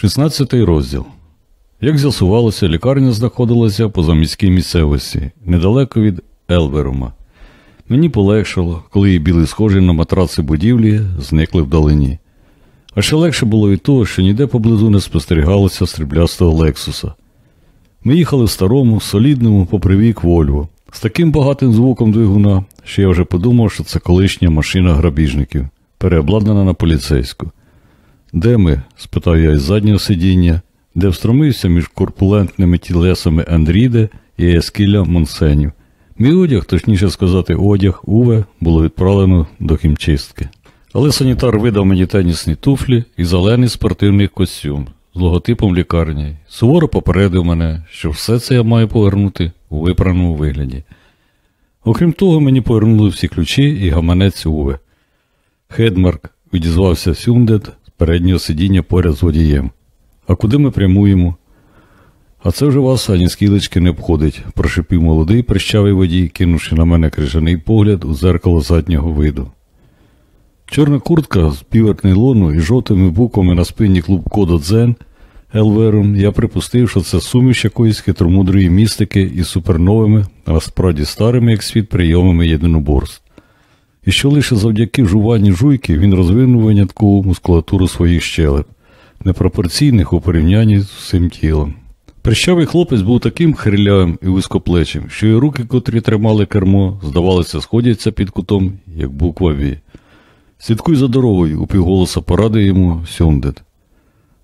16 розділ. Як з'ясувалося, лікарня знаходилася поза міській місцевості, недалеко від Елверума. Мені полегшало, коли її біли схожі на матраци будівлі зникли вдалині. А ще легше було і того, що ніде поблизу не спостерігалося стріблястого Лексуса. Ми їхали в старому, солідному, попри вік Вольво, з таким багатим звуком двигуна, що я вже подумав, що це колишня машина грабіжників, переобладнана на поліцейську. Де ми? спитав я із заднього сидіння, де встромився між корпулентними тілесами Андріде і Ескіля Монсенів. Мій одяг, точніше сказати, одяг Уве, було відправлено до хімчистки. Але санітар видав мені тенісні туфлі і зелений спортивний костюм з логотипом лікарні. Суворо попередив мене, що все це я маю повернути у випраному вигляді. Окрім того, мені повернули всі ключі і гаманець Уве. Хедмарк відізвався Сюндед з переднього сидіння поряд з водієм. А куди ми прямуємо? А це вже вас ані скілечки не обходить, прошепів молодий прищавий водій, кинувши на мене крижаний погляд у дзеркало заднього виду. Чорна куртка з нейлону і жовтими буквами на спині клуб Кодо-Дзен Елверум я припустив, що це суміш якоїсь хитромудрої містики із суперновими, а справді старими, як світ, прийомами єдиноборств. І що лише завдяки жуванні жуйки він розвинув виняткову мускулатуру своїх щелеп, непропорційних у порівнянні з всім тілом. Прищавий хлопець був таким хрилявим і вузькоплечим, що і руки, котрі тримали кермо, здавалося, сходяться під кутом, як буква Ві. Слідкуй за дорогою, упівголоса порадив йому Сьондет.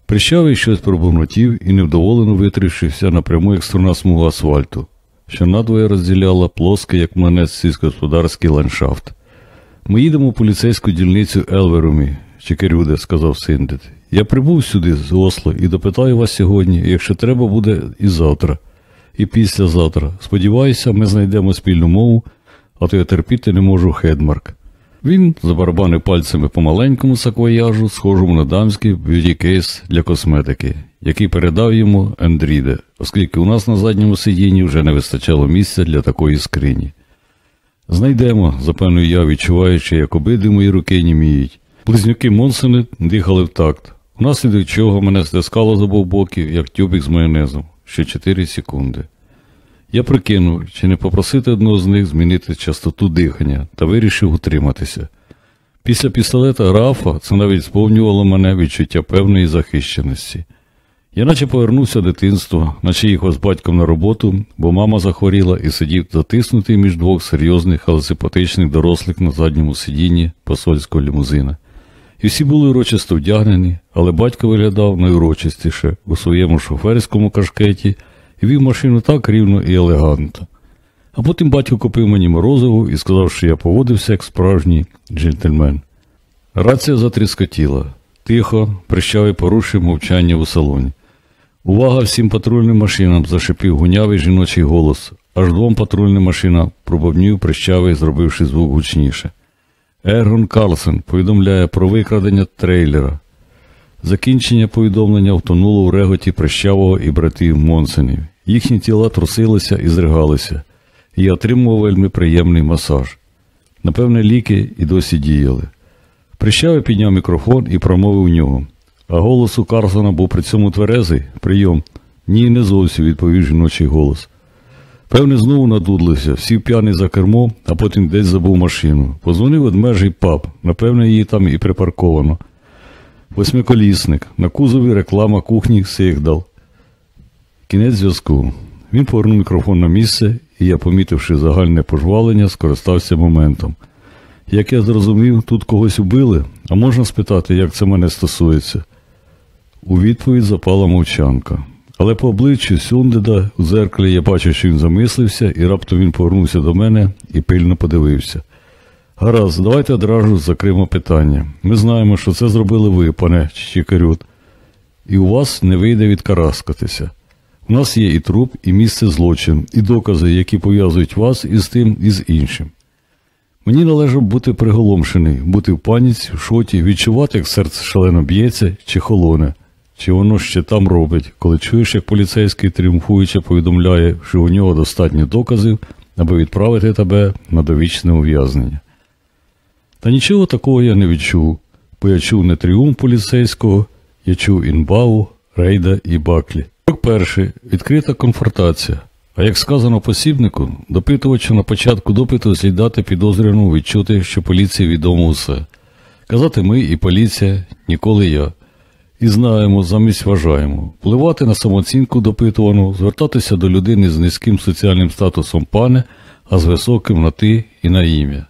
Прищавий щось пробурмотів і невдоволено витрівшився напряму як струна смуга асфальту, що надвоє розділяла плоский, як млинець сільськогосподарський ландшафт. Ми їдемо в поліцейську дільницю в Елверумі, Чикерюде, сказав Сюндед. Я прибув сюди з Осло і допитаю вас сьогодні, якщо треба буде і завтра, і післязавтра. Сподіваюся, ми знайдемо спільну мову, а то я терпіти не можу Хедмарк. Він забарабанив пальцями по маленькому саквояжу, схожому на дамський б'юті-кейс для косметики, який передав йому Ендріде, оскільки у нас на задньому сидінні вже не вистачало місця для такої скрині. Знайдемо, запевнив я, відчуваючи, як обидві мої руки німіють. Близнюки Монсени дихали в такт, внаслідок чого мене стискало з обох боків, як тюбик з майонезом, ще 4 секунди. Я прикинув, чи не попросити одного з них змінити частоту дихання та вирішив утриматися. Після пістолета Рафа це навіть сповнювало мене відчуття певної захищеності. Я наче повернувся дитинство, наче їхав з батьком на роботу, бо мама захворіла і сидів затиснутий між двох серйозних, але симпатичних дорослих на задньому сидінні посольського лімузина. І всі були урочисто вдягнені, але батько виглядав найурочистіше у своєму шоферському кашкеті і вів машину так рівно і елегантно. А потім батько купив мені морозиву і сказав, що я поводився як справжній джентльмен. Рація затріскотіла. Тихо, прищавий порушив мовчання у салоні. Увага всім патрульним машинам, зашипів гунявий жіночий голос, аж двом патрульним машинам пробовнів прищавий, зробивши звук гучніше. Ергон Карлсон повідомляє про викрадення трейлера. Закінчення повідомлення втонуло в реготі прищавого і братів Монсенів. Їхні тіла трусилися і зригалися, і отримував вельми приємний масаж. Напевне, ліки і досі діяли. Прищавий підняв мікрофон і промовив у нього. А голос у Карлсона був при цьому тверезий. Прийом. Ні, не зовсім відповів жіночий голос. Певне, знову надудлився, сів п'яний за кермо, а потім десь забув машину. Позвонив ведмежий пап, напевне, її там і припарковано. Восьмиколісник, на кузові реклама кухні Сигдал. Кінець зв'язку. Він повернув мікрофон на місце, і я, помітивши загальне пожвалення, скористався моментом. Як я зрозумів, тут когось убили, а можна спитати, як це мене стосується. У відповідь запала мовчанка. Але по обличчю Сюндеда у зеркалі я бачив, що він замислився, і раптом він повернувся до мене і пильно подивився. Гаразд, давайте одразу закриємо питання. Ми знаємо, що це зробили ви, пане Чікарют, і у вас не вийде відкараскатися. У нас є і труп, і місце злочину, і докази, які пов'язують вас із тим, і з іншим. Мені належав бути приголомшений, бути в паніці, в шоті, відчувати, як серце шалено б'ється чи холоне, чи воно ще там робить, коли чуєш, як поліцейський тріумфуюче повідомляє, що у нього достатньо доказів, аби відправити тебе на довічне ув'язнення. Та нічого такого я не відчув, бо я чув не тріумф поліцейського, я чув інбаву, Рейда і Баклі. Крок перший відкрита конфронтація. А як сказано посібнику, допитувачу на початку допиту слід підозрюваному відчути, що поліції відомо усе. Казати ми і поліція, ніколи я. І знаємо, замість вважаємо, впливати на самооцінку допитуваного, звертатися до людини з низьким соціальним статусом пане, а з високим на ти і на ім'я.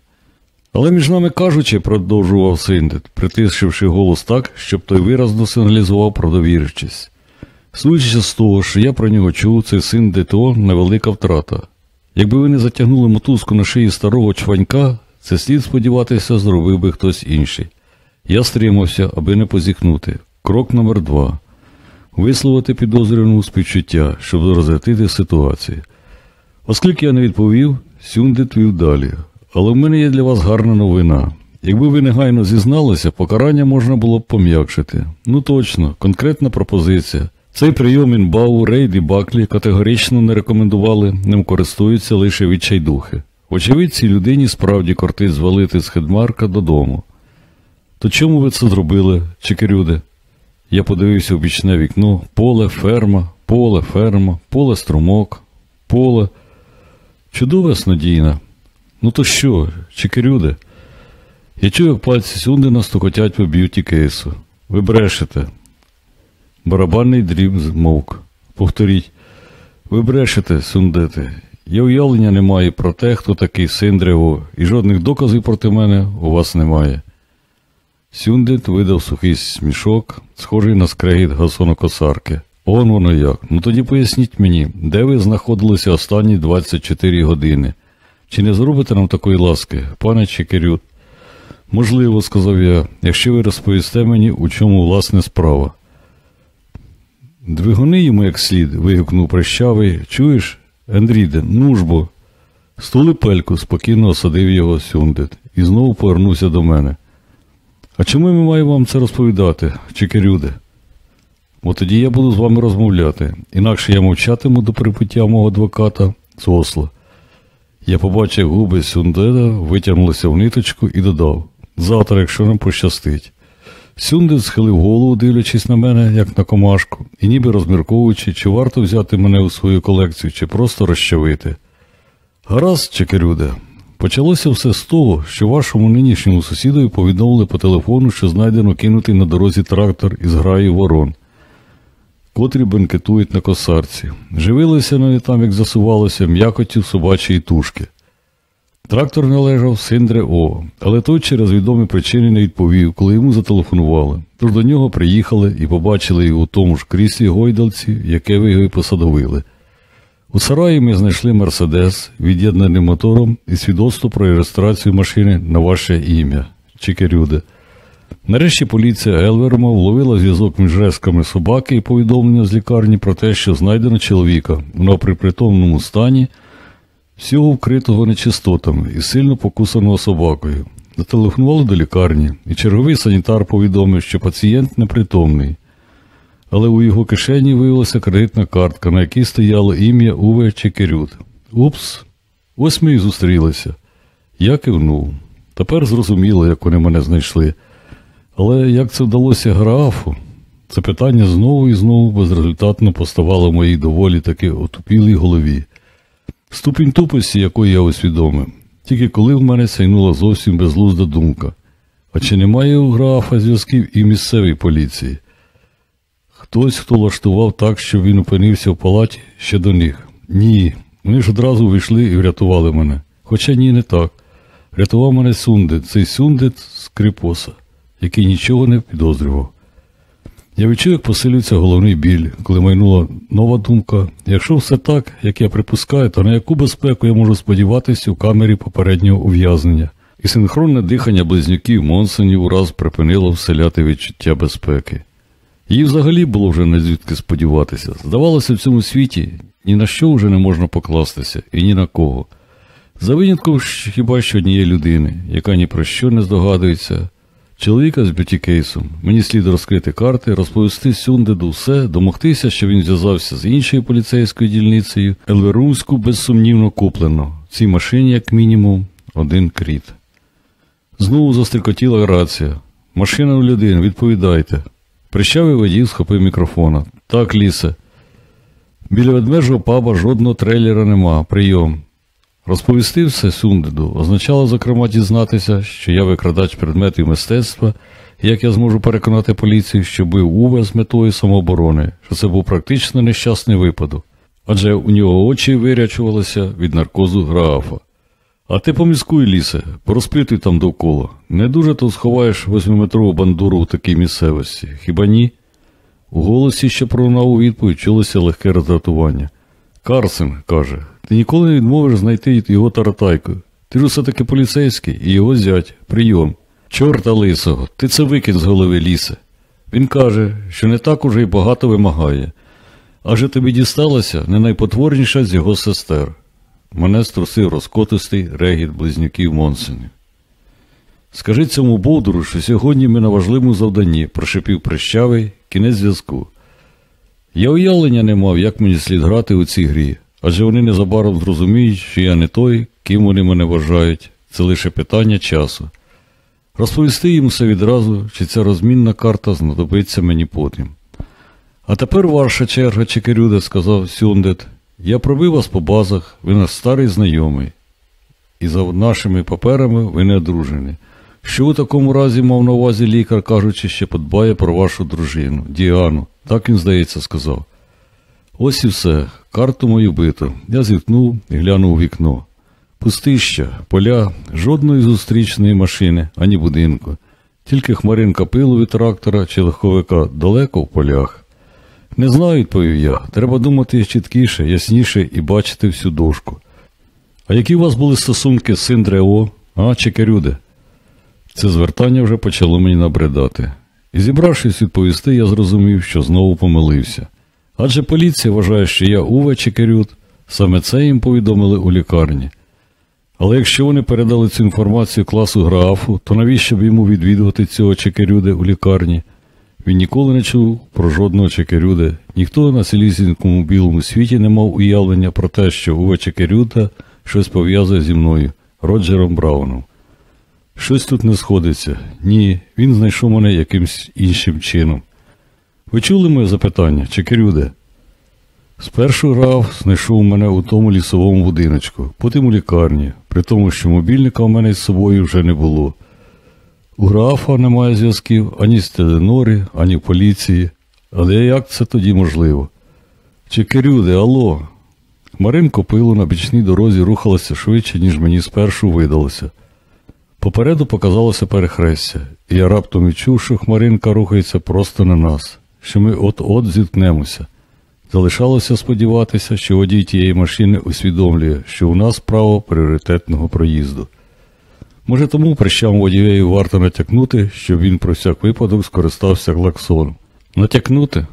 Але між нами кажучи, продовжував Синдет, притишивши голос так, щоб той виразно сигналізував про довірчість. Судячи з того, що я про нього чув, цей син ДТО невелика втрата. Якби ви не затягнули мотузку на шиї старого чванька, це слід сподіватися, зробив би хтось інший. Я стримався, аби не позіхнути. Крок номер два. Висловити підозрюваному співчуття, щоб розрятити ситуацію. Оскільки я не відповів, Сюндит вів далі. Але в мене є для вас гарна новина. Якби ви негайно зізналися, покарання можна було б пом'якшити. Ну точно, конкретна пропозиція. Цей прийом інбау, рейд і баклі категорично не рекомендували, ним користуються лише відчайдухи. Вочевидь, цій людині справді кортить звалити з хедмарка додому. То чому ви це зробили, Чекерюде? Я подивився в бічне вікно, поле, ферма, поле, ферма, поле струмок, поле. Чудова снодійна. Ну то що, Чикерюде? Я чую, пальці Сюндеда стукотять по б'юті-кейсу. Ви брешете. Барабанний дріб змовк. Повторіть. Ви брешете, Сюндеде. Я уявлення не маю про те, хто такий Сіндре Оо, і жодних доказів проти мене у вас немає. Сюндед видав сухий смішок, схожий на скрегіт газонокосарки. Он воно як. Ну тоді поясніть мені, де ви знаходилися останні 24 години. Чи не зробите нам такої ласки, пане Чекерют? Можливо, сказав я, якщо ви розповісте мені, у чому власне справа. Двигуни йому як слід, вигукнув прищавий. Чуєш, Ендріде, ну ж спокійно осадив його Сюндет і знову повернувся до мене. А чому ми маємо вам це розповідати, Чекерюде? Бо тоді я буду з вами розмовляти, інакше я мовчатиму до припуття мого адвоката з Осло. Я побачив губи Сюндеда, витягнулися в ниточку і додав завтра, якщо нам пощастить. Сюндед схилив голову, дивлячись на мене, як на комашку, і ніби розмірковуючи, чи варто взяти мене у свою колекцію, чи просто розчавити. Гаразд, Чекерюде, почалося все з того, що вашому нинішньому сусідові повідомили по телефону, що знайдено кинутий на дорозі трактор із граї ворон, котрі бенкетують на косарці. Живилися вони там, як засувалося, м'якоттю собачої тушки. Трактор належав Синдре О, але той через відомі причини не відповів, коли йому зателефонували. Тож до нього приїхали і побачили його у тому ж кріслі гойдалці, яке ви його й посадовили. У сараї ми знайшли Мерседес, від'єднаний мотором і свідоцтво про реєстрацію машини на ваше ім'я Чекерюде. Нарешті поліція Елверома вловила зв'язок між резками собаки і повідомлення з лікарні про те, що знайдено чоловіка на припритомному стані всього вкритого нечистотами і сильно покусаного собакою. Зателефонували до лікарні, і черговий санітар повідомив, що пацієнт непритомний. Але у його кишені виявилася кредитна картка, на якій стояло ім'я Уве Чекерют. Упс, ось ми і зустрілися. Я кивнув. Тепер зрозуміло, як вони мене знайшли. Але як це вдалося графу? Це питання знову і знову безрезультатно поставало в моїй доволі таки отупілій голові. Ступінь тупості, якої я усвідомив, тільки коли в мене сяйнула зовсім безглузда думка. А чи немає у графа зв'язків і місцевій поліції? Хтось, хто влаштував так, щоб він опинився в палаті ще до них. Ні. Вони ж одразу вийшли і врятували мене. Хоча ні, не так. Рятував мене сундет, цей сундет з крипоса, який нічого не підозрював. Я відчув, як посилюється головний біль, коли майнула нова думка. Якщо все так, як я припускаю, то на яку безпеку я можу сподіватися у камері попереднього ув'язнення? І синхронне дихання близнюків Монсонів ураз припинило вселяти відчуття безпеки. І взагалі було вже нізвідки сподіватися. Здавалося, в цьому світі ні на що вже не можна покластися і ні на кого. За винятком хіба що однієї людини, яка ні про що не здогадується, чоловіка з б'юті-кейсом. Мені слід розкрити карти, розповісти Сюндеду все, домогтися, що він зв'язався з іншою поліцейською дільницею, Елверумську безсумнівно куплено. В цій машині, як мінімум, один кріт. Знову застрикотіла рація. Машина у людини, відповідайте. Прищавий водій схопив мікрофона. Так, лісе. Біля ведмежого паба жодного трейлера нема. Прийом. Розповісти все Сундеду означало, зокрема, дізнатися, що я викрадач предметів мистецтва, як я зможу переконати поліцію, що бив Уве з метою самооборони, що це був практично нещасний випадок, адже у нього очі вирячувалися від наркозу графа. А ти поміскуй, лісе, порозпитуй там довкола. Не дуже то сховаєш восьмиметрову бандуру в такій місцевості, хіба ні? У голосі, що пролунав у відповідь, чулося легке роздратування. Карсен, каже, ти ніколи не відмовиш знайти його таратайку. Ти ж усе таки поліцейський і його зять, прийом. Чорта лисого, ти це викинь з голови лісе. Він каже, що не так уже й багато вимагає. Аже тобі дісталася не найпотворніша з його сестер. Мене струсив розкотистий регіт близнюків Монсенів. Скажи цьому Бовдуру, що сьогодні ми на важливому завданні, прошепів прищавий кінець зв'язку. Я уявлення не мав, як мені слід грати у цій грі, адже вони незабаром зрозуміють, що я не той, ким вони мене вважають, це лише питання часу. Розповісти їм все відразу, чи ця розмінна карта знадобиться мені потім. А тепер ваша черга, Чекерюде, сказав Сюндет. Я пробив вас по базах, ви наш старий знайомий. І за нашими паперами ви не одружені. Що у такому разі мав на увазі лікар, кажучи, що подбає про вашу дружину, Діану, так він, здається, сказав. Ось і все, карту мою бито. Я зіткнув і глянув у вікно. Пустища, поля, жодної зустрічної машини, ані будинку, тільки хмаринка пилу від трактора чи легковика далеко в полях. Не знаю, відповів я. Треба думати чіткіше, ясніше і бачити всю дошку. А які у вас були стосунки з Синдрео, а Чекерюде? Це звертання вже почало мені набридати. І зібравшись відповісти, я зрозумів, що знову помилився. Адже поліція вважає, що я Уве Чекерют, саме це їм повідомили у лікарні. Але якщо вони передали цю інформацію класу графу, то навіщо б йому відвідувати цього Чекерюде у лікарні? Він ніколи не чув про жодного Чекерюде, ніхто на цілісінькому білому світі не мав уявлення про те, що Уве Чекерюта щось пов'язує зі мною, Роджером Брауном. Щось тут не сходиться. Ні, він знайшов мене якимсь іншим чином. Ви чули моє запитання, Чекерюде? Спершу граф знайшов мене у тому лісовому будиночку, потім у лікарні, при тому, що мобільника у мене з собою вже не було. У графа немає зв'язків ані з Теленори, ані в поліції. Але як це тоді можливо? Чекерюде, алло. Маринко пилу на бічній дорозі рухалася швидше, ніж мені спершу видалося. Попереду показалося перехрестя, і я раптом відчув, що хмаринка рухається просто на нас, що ми от-от зіткнемося. Залишалося сподіватися, що водій тієї машини усвідомлює, що у нас право пріоритетного проїзду. Може, тому прищам водією варто натякнути, щоб він про всяк випадок скористався клаксоном. Натякнути?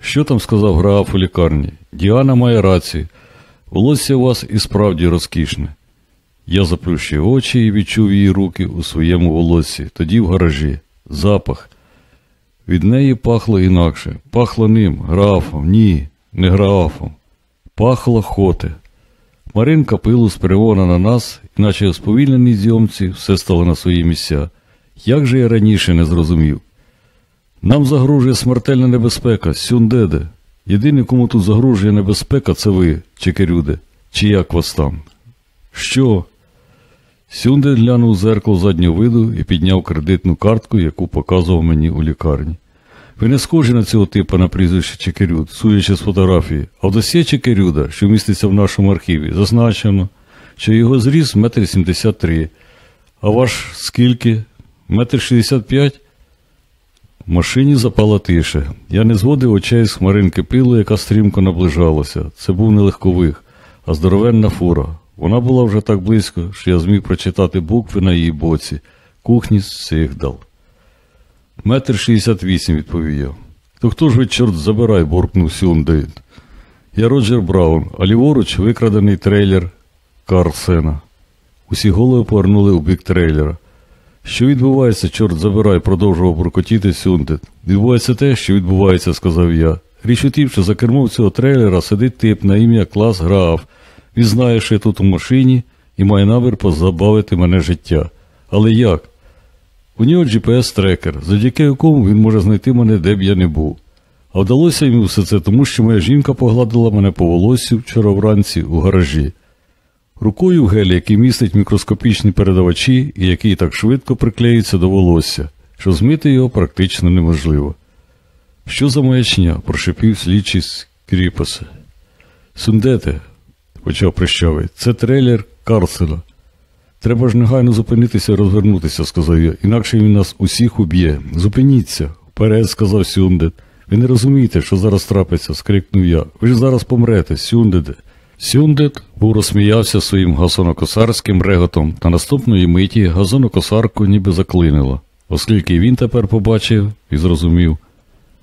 Що там сказав граф у лікарні? Діана має рацію. Волосся у вас і справді розкішне. Я заплющив очі і відчув її руки у своєму волоссі, тоді в гаражі. Запах. Від неї пахло інакше. Пахло ним, графом, ні, не графом. Пахло хоте. Маринка пилу спрямована на нас, іначе у зйомці все стало на свої місця. Як же я раніше не зрозумів? Нам загрожує смертельна небезпека, Сюндеде. Єдиний, кому тут загрожує небезпека, це ви, Чекерюде, чи як вас там? Що? Сюнде глянув зеркало заднього виду і підняв кредитну картку, яку показував мені у лікарні. Ви не схожі на цього типа на прізвище Чекерюд, судячи з фотографії, а в досьє Чекерюда, що міститься в нашому архіві, зазначено, що його зріс метр сімдесят три. А ваш скільки? Метр шістдесят п'ять? В машині запала тиша. Я не зводив очей з хмаринки пилу, яка стрімко наближалася. Це був не легкових, а здоровенна фура. Вона була вже так близько, що я зміг прочитати букви на її боці кухні Сигдал. Метр шістдесят вісім, відповів я. То хто ж ви, чорт, забирай, буркнув Сюндед. Я Роджер Браун, а ліворуч викрадений трейлер Карлсена. Усі голови повернули у бік трейлера. Що відбувається, чорт забирай, продовжував буркотіти Сюндед. Відбувається те, що відбувається, сказав я. Річ у тім, що за кермом цього трейлера сидить тип на ім'я Клас Граф. Він знає, що я тут у машині і має намір позабавити мене життя. Але як? У нього GPS-трекер, завдяки якому він може знайти мене, де б я не був. А вдалося йому все це тому, що моя жінка погладила мене по волосю вчора вранці у гаражі. Рукою гелі, який містить мікроскопічні передавачі і який так швидко приклеюється до волосся, що змити його практично неможливо. Що за маячня? прошепів слідчий з Кріпоса. Сундете, почав прищавий, це трейлер Карсена. Треба ж негайно зупинитися і розвернутися, сказав я, інакше він нас усіх уб'є. Зупиніться, вперед, сказав Сюндет. Ви не розумієте, що зараз трапиться, скрикнув я. Ви ж зараз помрете, Сюндеде. Сюндет був розсміявся своїм газонокосарським реготом, та наступної миті газонокосарку ніби заклинило, оскільки він тепер побачив і зрозумів,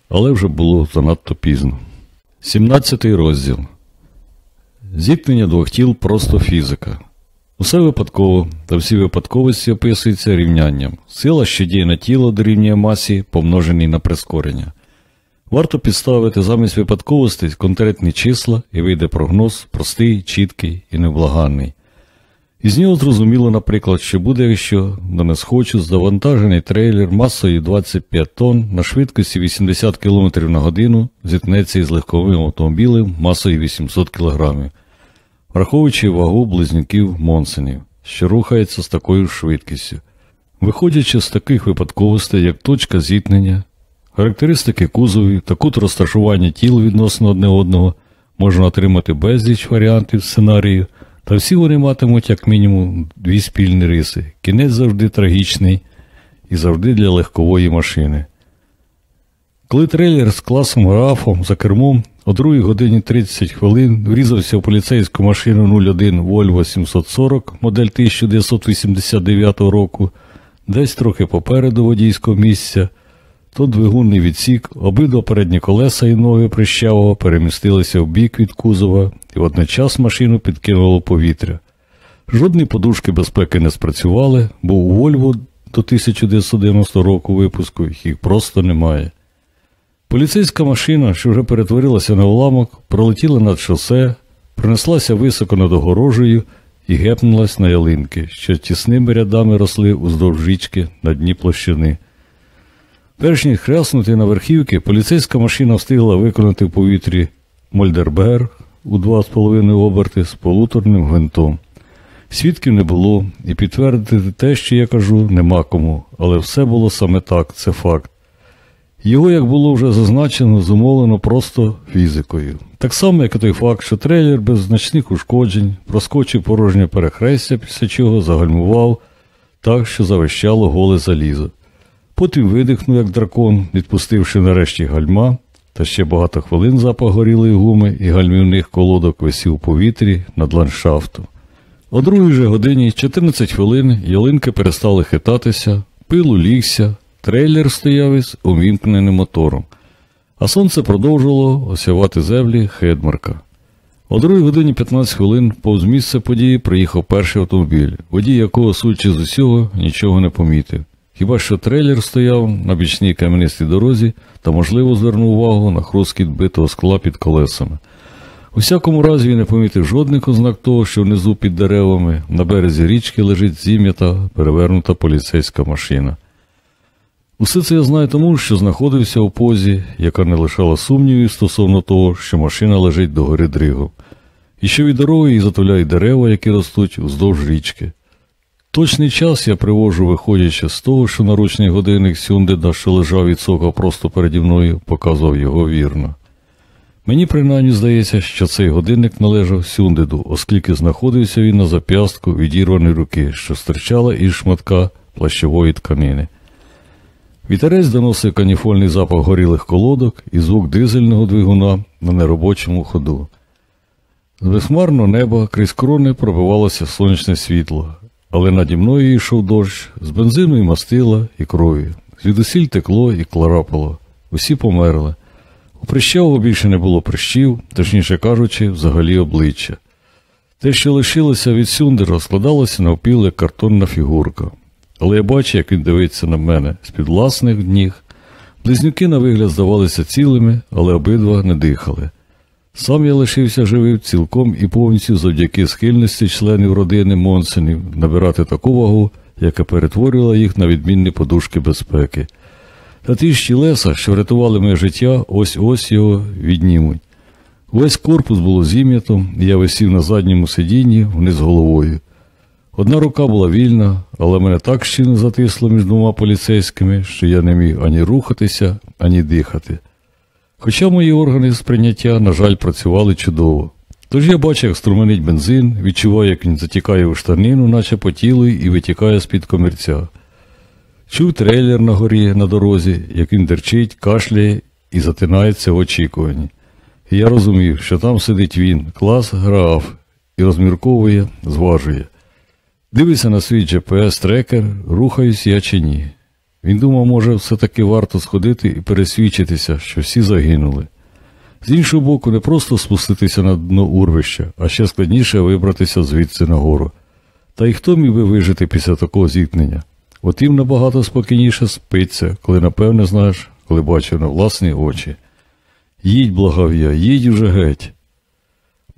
але вже було занадто пізно. 17 розділ Зіткнення двох тіл просто фізика. Усе випадково, та всі випадковості описуються рівнянням. Сила, що діє на тіло, дорівнює масі, помноженій на прискорення. Варто підставити замість випадковостей конкретні числа і вийде прогноз простий, чіткий і невблаганний. Із нього зрозуміло, наприклад, що буде, якщо до несхочу завантажений трейлер масою 25 тонн на швидкості 80 км на годину зіткнеться із легковим автомобілем масою 800 кг, враховуючи вагу близнюків Монсенів, що рухається з такою швидкістю. Виходячи з таких випадковостей, як точка зіткнення, характеристики кузовів та кут розташування тіл відносно одне одного, можна отримати безліч варіантів сценарію, та всі вони матимуть як мінімум дві спільні риси. Кінець завжди трагічний і завжди для легкової машини. Коли трейлер з класом графом за кермом о 2 годині 30 хвилин врізався в поліцейську машину 01 Volvo 740 модель 1989 року, десь трохи попереду водійського місця, то двигунний відсік, обидва передні колеса і ноги прищавого перемістилися в бік від кузова і водночас машину підкинуло повітря. Жодні подушки безпеки не спрацювали, бо у Вольво до 1990 року випуску їх просто немає. Поліцейська машина, що вже перетворилася на уламок, пролетіла над шосе, принеслася високо над огорожею і гепнулась на ялинки, що тісними рядами росли уздовж річки на дні площини. Перш ніж хряснути на верхівки, поліцейська машина встигла виконати в повітрі Мольдербер у 2,5 оберти з полуторним гвинтом. Свідків не було, і підтвердити те, що я кажу, нема кому, але все було саме так, це факт. Його, як було вже зазначено, зумовлено просто фізикою. Так само, як і той факт, що трейлер без значних ушкоджень проскочив порожнє перехрестя, після чого загальмував так, що завищало голе залізо. Потім видихнув, як дракон, відпустивши нарешті гальма, та ще багато хвилин запах горілої гуми і гальмівних колодок висів у повітрі над ландшафтом. О другій же годині 14 хвилин ялинки перестали хитатися, пил улігся, трейлер стояв із увімкненим мотором, а сонце продовжувало осявати землі Хедмарка. О другій годині 15 хвилин повз місце події приїхав перший автомобіль, водій якого, судячи з усього, нічого не помітив. Хіба що трейлер стояв на бічній кам'янистій дорозі та, можливо, звернув увагу на хрускіт битого скла під колесами. У всякому разі він не помітив жодних ознак того, що внизу під деревами на березі річки лежить зім'ята, перевернута поліцейська машина. Усе це я знаю тому, що знаходився у позі, яка не лишала сумнівів стосовно того, що машина лежить до гори дригом, і що від дороги її затуляють дерева, які ростуть уздовж річки. Точний час я привожу, виходячи з того, що наручний годинник Сюндеда, що лежав і цокав просто переді мною, показував його вірно. Мені принаймні здається, що цей годинник належав Сюндеду, оскільки знаходився він на зап'ястку відірваної руки, що стирчала із шматка плащової тканини. Вітерець доносив каніфольний запах горілих колодок і звук дизельного двигуна на неробочому ходу. З безхмарного неба крізь крони пробивалося сонячне світло, але наді мною йшов дощ з бензину і мастила і крові. Звідусіль текло і кларапало. Усі померли. У прищавого більше не було прищів, точніше кажучи, взагалі обличчя. Те, що лишилося від Сюндера, складалося навпіл як картонна фігурка. Але я бачу, як він дивиться на мене з-під власних ніг. Близнюки на вигляд здавалися цілими, але обидва не дихали. Сам я лишився живим цілком і повністю завдяки схильності членів родини Монсенів набирати таку вагу, яка перетворювала їх на відмінні подушки безпеки. Та ті ж тілеса, що врятували моє життя, ось ось його віднімуть. Весь корпус було зім'ято, і я висів на задньому сидінні вниз головою. Одна рука була вільна, але мене так щільно затисло між двома поліцейськими, що я не міг ані рухатися, ані дихати. Хоча мої органи сприйняття, на жаль, працювали чудово. Тож я бачу, як струменить бензин, відчуваю, як він затікає у штанину, наче по тілу, і витікає з-під комірця. Чув трейлер на горі на дорозі, як він дерчить, кашляє і затинається в очікуванні. І я розумів, що там сидить він, клас граф, і розмірковує, зважує. Дивиться на свій GPS-трекер, рухаюсь я чи ні. Він думав, може, все-таки варто сходити і пересвідчитися, що всі загинули. З іншого боку, не просто спуститися на дно урвища, а ще складніше вибратися звідси нагору. Та й хто міг би вижити після такого зіткнення? Їм набагато спокійніше спиться, коли напевне знаєш, коли бачив на власні очі. Їдь, благав я, їдь уже геть.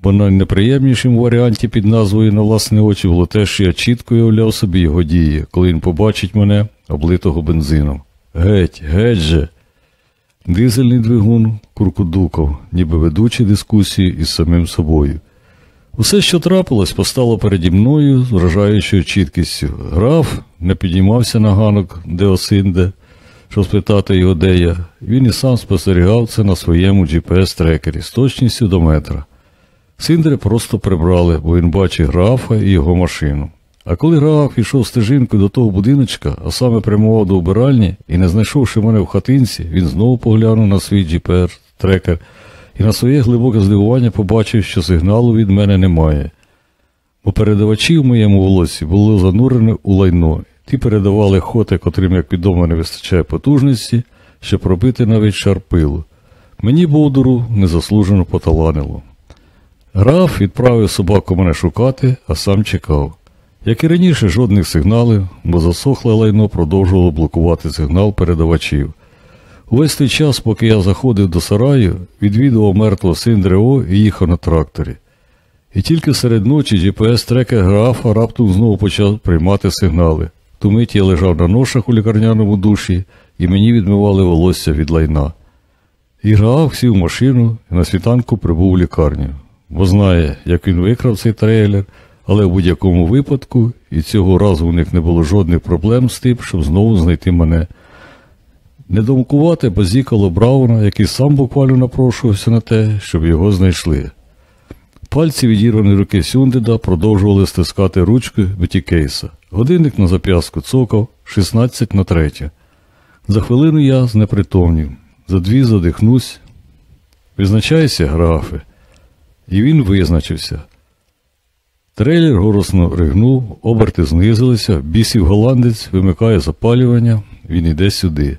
Бо найнеприємнішим варіанті під назвою на власні очі було те, що я чітко уявляв собі його дії, коли він побачить мене, облитого бензином. Геть, геть же. Дизельний двигун куркудукав, ніби ведучи дискусії із самим собою. Усе, що трапилось, постало переді мною з вражаючою чіткістю. Граф не підіймався на ганок Деосинде, щоб спитати його, де я. Він і сам спостерігав це на своєму GPS-трекері з точністю до метра. Синдри просто прибрали, бо він бачив графа і його машину. А коли граф йшов стежинкою до того будиночка, а саме прямував до вбиральні і, не знайшовши мене в хатинці, він знову поглянув на свій GPS-трекер і на своє глибоке здивування побачив, що сигналу від мене немає. Бо передавачі в моєму волосі були занурені у лайно, ті передавали хоти, котрим, як відомо, не вистачає потужності, щоб пробити навіть шар пилу. Мені Бовдуру незаслужено поталанило. Граф відправив собаку мене шукати, а сам чекав. Як і раніше, жодних сигналів, бо засохле лайно продовжувало блокувати сигнал передавачів. Увесь той час, поки я заходив до сараю, відвідував мертвого Синдрео і їхав на тракторі. І тільки серед ночі GPS-трекер графа раптом знову почав приймати сигнали. Ту мить я лежав на ношах у лікарняному душі, і мені відмивали волосся від лайна. І граф сів в машину і на світанку прибув у лікарню, бо знає, як він викрав цей трейлер, але в будь-якому випадку і цього разу у них не було жодних проблем з тим, щоб знову знайти мене. Недомкувати базікало Брауна, який сам буквально напрошувався на те, щоб його знайшли. Пальці відірваної руки Сюндеда продовжували стискати ручки Бетікейса. Годинник на зап'яску цокав 16 на 3. За хвилину я знепритомнів, за дві задихнусь. Визначайся, графе. І він визначився. Трейлер голосно ригнув, оберти знизилися, бісів голландець вимикає запалювання, він іде сюди.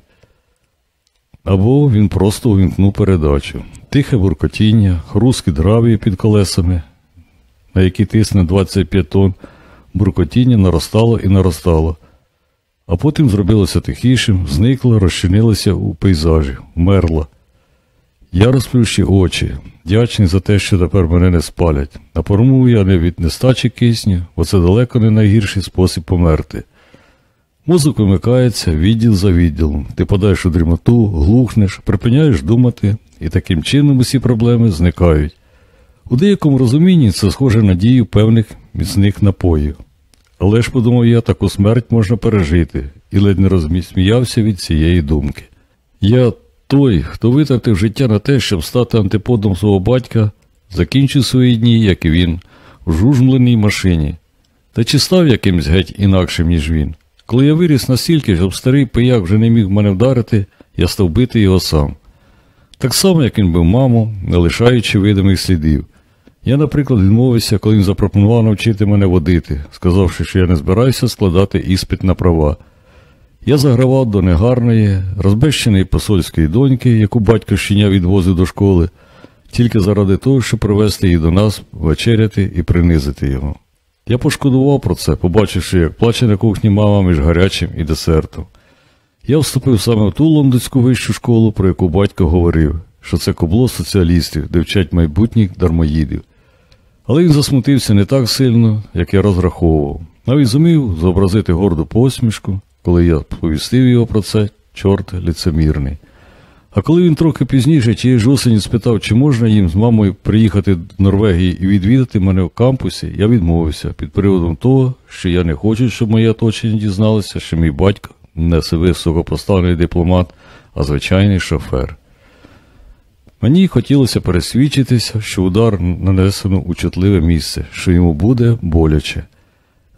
Або він просто увімкнув передачу. Тихе буркотіння, хрускіт гравії під колесами, на які тисне 25 тонн, буркотіння наростало і наростало, а потім зробилося тихішим, зникло, розчинилося у пейзажі, вмерло. Я розплющив очі, вдячний за те, що тепер мене не спалять. Промов я не від нестачі кисню, бо це далеко не найгірший спосіб померти. Мозок вимикається відділ за відділом. Ти подаєш у дрімоту, глухнеш, припиняєш думати, і таким чином усі проблеми зникають. У деякому розумінні це схоже на дію певних міцних напоїв. Але ж, подумав я, таку смерть можна пережити, і ледь не розсміявся від цієї думки. Я той, хто витратив життя на те, щоб стати антиподом свого батька, закінчив свої дні, як і він, в жужмленій машині. Та чи став якимсь геть інакшим, ніж він? Коли я виріс настільки, щоб старий пияк вже не міг мене вдарити, я став бити його сам. Так само, як він бив маму, не лишаючи видимих слідів. Я, наприклад, відмовився, коли він запропонував навчити мене водити, сказавши, що я не збираюся складати іспит на права. Я загравав до негарної, розбещеної посольської доньки, яку батько щеня відвозив до школи, тільки заради того, щоб привезти її до нас, вечеряти і принизити його. Я пошкодував про це, побачивши, як плаче на кухні мама між гарячим і десертом. Я вступив саме в ту лондонську вищу школу, про яку батько говорив, що це кобло соціалістів, де вчать майбутніх дармоїдів. Але він засмутився не так сильно, як я розраховував. Навіть зумів зобразити горду посмішку, коли я повістив його про це чорт ліцемірний. А коли він трохи пізніше тієї ж осені спитав, чи можна їм з мамою приїхати до Норвегії і відвідати мене в кампусі, я відмовився під приводом того, що я не хочу, щоб моє оточення дізналося, що мій батько не високопоставлений дипломат, а звичайний шофер. Мені хотілося пересвідчитися, що удар нанесено у чутливе місце, що йому буде боляче.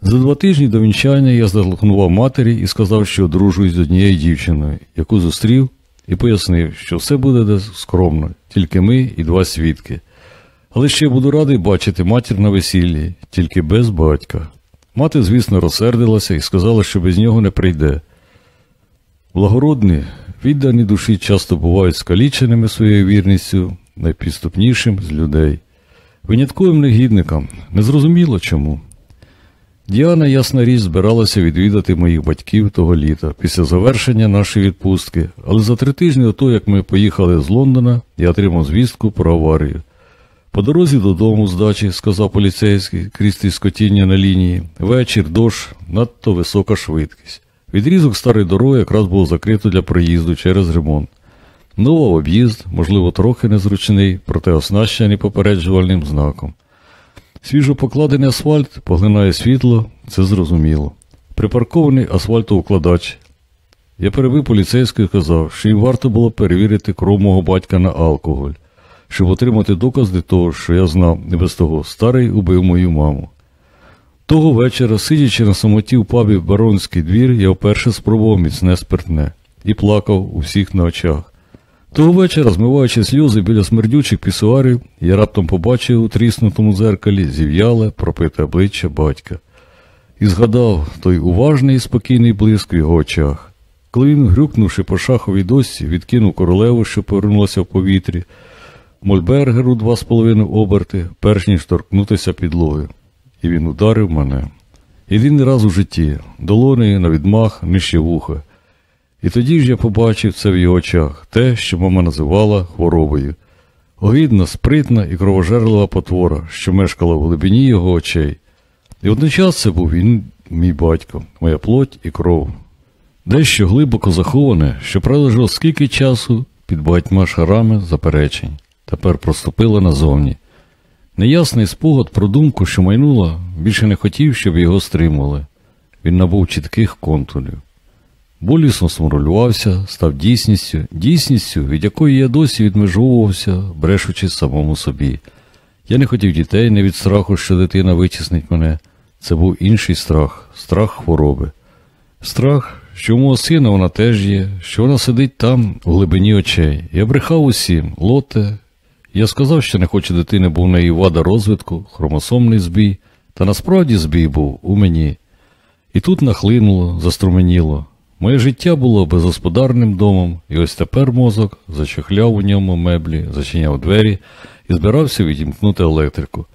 За два тижні до вінчання я зателефонував матері і сказав, що одружуюсь з однією дівчиною, яку зустрів, і пояснив, що все буде скромно, тільки ми і два свідки. Але ще буду радий бачити матір на весіллі, тільки без батька. Мати, звісно, розсердилася і сказала, що без нього не прийде. Благородні, віддані душі часто бувають скаліченими своєю вірністю, найпідступнішим з людей. Винятковим негідникам, незрозуміло чому. Діана, ясна річ, збиралася відвідати моїх батьків того літа після завершення нашої відпустки, але за три тижні до того, як ми поїхали з Лондона, я отримав звістку про аварію. По дорозі додому з дачі, сказав поліцейський, крізь тріскотіння на лінії, вечір, дощ, надто висока швидкість. Відрізок старої дороги якраз було закрито для проїзду через ремонт. Нова об'їзд, можливо, трохи незручний, проте оснащений попереджувальним знаком. Свіжо покладений асфальт поглинає світло, це зрозуміло. Припаркований асфальтоукладач. Я перебив поліцейського і казав, що їм варто було перевірити кров мого батька на алкоголь, щоб отримати докази того, що я знав, не без того, старий убив мою маму. Того вечора, сидячи на самоті в пабі Баронський двір, я вперше спробував міцне спиртне і плакав у всіх на очах. Того вечора, змиваючи сльози біля смердючих пісуарів, я раптом побачив у тріснутому зеркалі зів'яле, пропите обличчя батька. І згадав той уважний і спокійний блиск в його очах. Коли він, грюкнувши по шаховій досці, відкинув королеву, що повернулася в повітрі, Мольбергеру два з половиною оберти, перш ніж торкнутися підлоги. І він ударив мене. Єдиний раз у житті, долонею на відмах нижче вуха. І тоді ж я побачив це в його очах, те, що мама називала хворобою. Огидна, спритна і кровожерлива потвора, що мешкала в глибині його очей. І одночас це був він, мій батько, моя плоть і кров. Дещо глибоко заховане, що пролежало скільки часу під багатьма шарами заперечень, тепер проступило назовні. Неясний спогад про думку, що майнула, більше не хотів, щоб його стримували. Він набув чітких контурів. Болісно сморолювався, став дійсністю, дійсністю, від якої я досі відмежовувався, брешучи самому собі. Я не хотів дітей не від страху, що дитина витіснить мене. Це був інший страх, страх хвороби. Страх, що у мого сина вона теж є, що вона сидить там, у глибині очей. Я брехав усім, лоте. Я сказав, що не хочу дитини, бо в неї вада розвитку, хромосомний збій, та насправді збій був у мені. І тут нахлинуло, заструменіло. Моє життя було безгосподарним домом, і ось тепер мозок зачехляв у ньому меблі, зачиняв двері і збирався відімкнути електрику.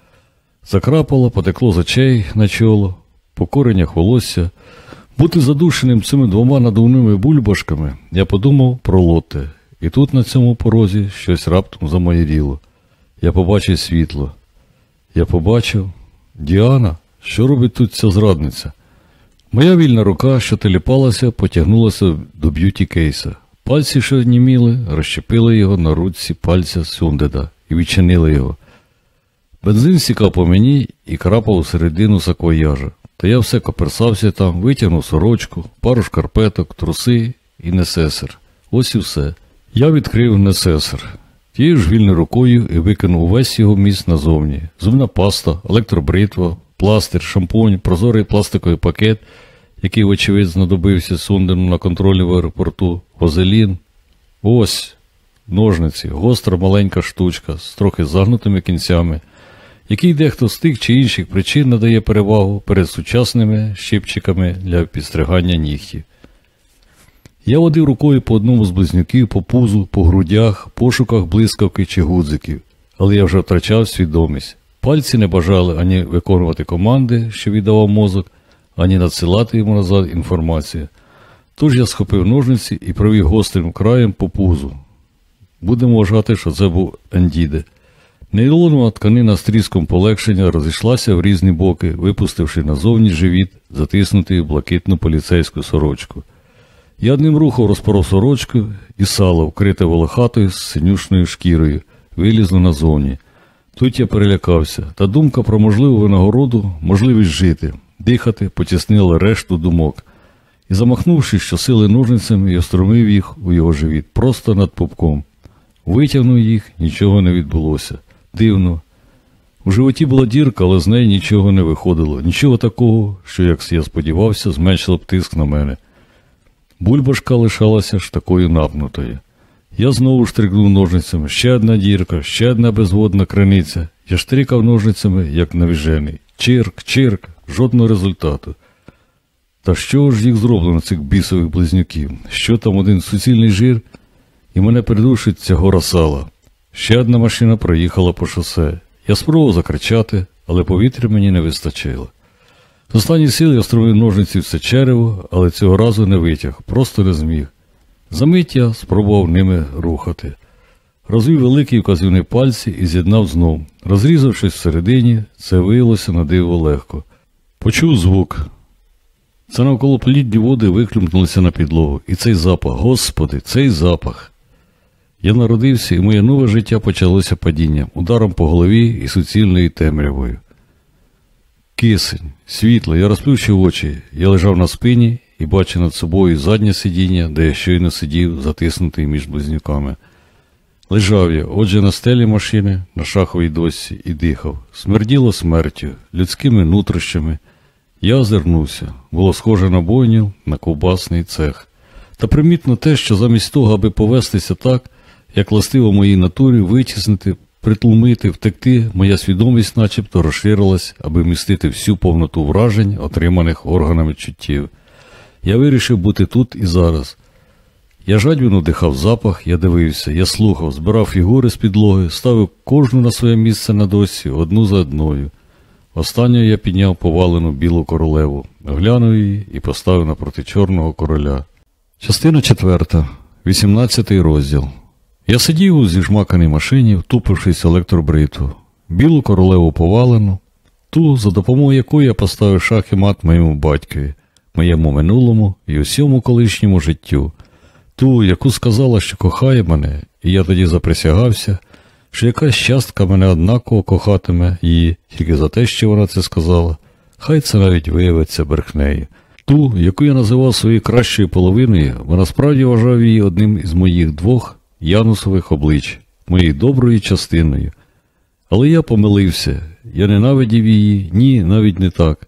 Закрапало, потекло з очей на чоло, по коренях волосся. Бути задушеним цими двома надувними бульбашками, я подумав про лоте, і тут на цьому порозі щось раптом замайоріло. Я побачив світло. Я побачив Діану, що робить тут ця зрадниця? Моя вільна рука, що теліпалася, потягнулася до б'юті кейса. Пальці, що німіли, розщепили його на руці пальця Сюндеда і відчинили його. Бензин сікав по мені і крапав у середину саквояжа. Та я все коперсався там, витягнув сорочку, пару шкарпеток, труси і несесер. Ось і все. Я відкрив несесер. Тією ж вільною рукою і викинув увесь його міст назовні. Зубна паста, електробритва, пластир, шампунь, прозорий пластиковий пакет, який, вочевидь, знадобився Сундену на контролі в аеропорту, вазелін. Ось ножниці, гостра маленька штучка з трохи загнутими кінцями, який дехто з тих чи інших причин надає перевагу перед сучасними щипчиками для підстригання нігтів. Я водив рукою по одному з близнюків, по пузу, по грудях, пошуках блискавки чи гудзиків, але я вже втрачав свідомість. Пальці не бажали ані виконувати команди, що віддавав мозок, ані надсилати йому назад інформацію. Тож я схопив ножниці і провів гострим краєм по пузу. Будемо вважати, що це був ендіде. Нейлонова тканина з тріском полегшення розійшлася в різні боки, випустивши назовні живіт, затиснутий в блакитну поліцейську сорочку. Я одним рухом розпоров сорочку і сало, вкрите волохатою з синюшною шкірою, вилізло назовні. Тут я перелякався, та думка про можливу винагороду, можливість жити, дихати, потіснила решту думок. І, замахнувшись щосили ножницями, я струмив їх у його живіт просто над пупком. Витягнув їх, нічого не відбулося. Дивно. У животі була дірка, але з неї нічого не виходило, нічого такого, що, як я сподівався, зменшило б тиск на мене. Бульбашка лишалася ж такою напнутою. Я знову штрикнув ножницями, ще одна дірка, ще одна безводна криниця. Я штрикав ножницями, як навіжений. Чирк, чирк, жодного результату. Та що ж їх зроблено, цих бісових близнюків? Що там один суцільний жир, і мене придушить ця гора сала. Ще одна машина проїхала по шосе. Я спробував закричати, але повітря мені не вистачило. З останніх сил я струмив ножниці все черево, але цього разу не витяг, просто не зміг. Замить я спробував ними рухати. Розвів великий вказівний пальці і з'єднав знов. Розрізавшись всередині, це виявилося на диво легко. Почув звук. Це навколо плідні води виклюмкнулися на підлогу. І цей запах, господи, цей запах. Я народився, і моє нове життя почалося падінням, ударом по голові і суцільною темрявою. Кисень, світло, я розплющив очі. Я лежав на спині і бачив над собою заднє сидіння, де я щойно сидів, затиснутий між близнюками. Лежав я, отже, на стелі машини, на шаховій досі, і дихав. Смерділо смертю, людськими нутрощами. Я озирнувся. Було схоже на бойню, на ковбасний цех. Та примітно те, що замість того, аби повестися так, як властиво моїй натурі, витіснити, притлумити, втекти, моя свідомість начебто розширилась, аби вмістити всю повноту вражень, отриманих органами чуттів. Я вирішив бути тут і зараз. Я жадібно дихав запах, я дивився, я слухав, збирав фігури з підлоги, ставив кожну на своє місце на досі, одну за одною. Останньою я підняв повалену білу королеву, глянув її і поставив напроти чорного короля. Частина четверта, 18 розділ. Я сидів у зіжмаканій машині, втупившись в електробритву. Білу королеву повалену, ту, за допомогою якої я поставив шах і мат моєму батькові, моєму минулому і усьому колишньому життю, ту, яку сказала, що кохає мене, і я тоді заприсягався, що якась частка мене однаково кохатиме її тільки за те, що вона це сказала, хай це навіть виявиться брехнею. Ту, яку я називав своєю кращою половиною, вона справді вважав її одним із моїх двох янусових облич, моєю доброю частиною. Але я помилився, я ненавидів її, ні, навіть не так.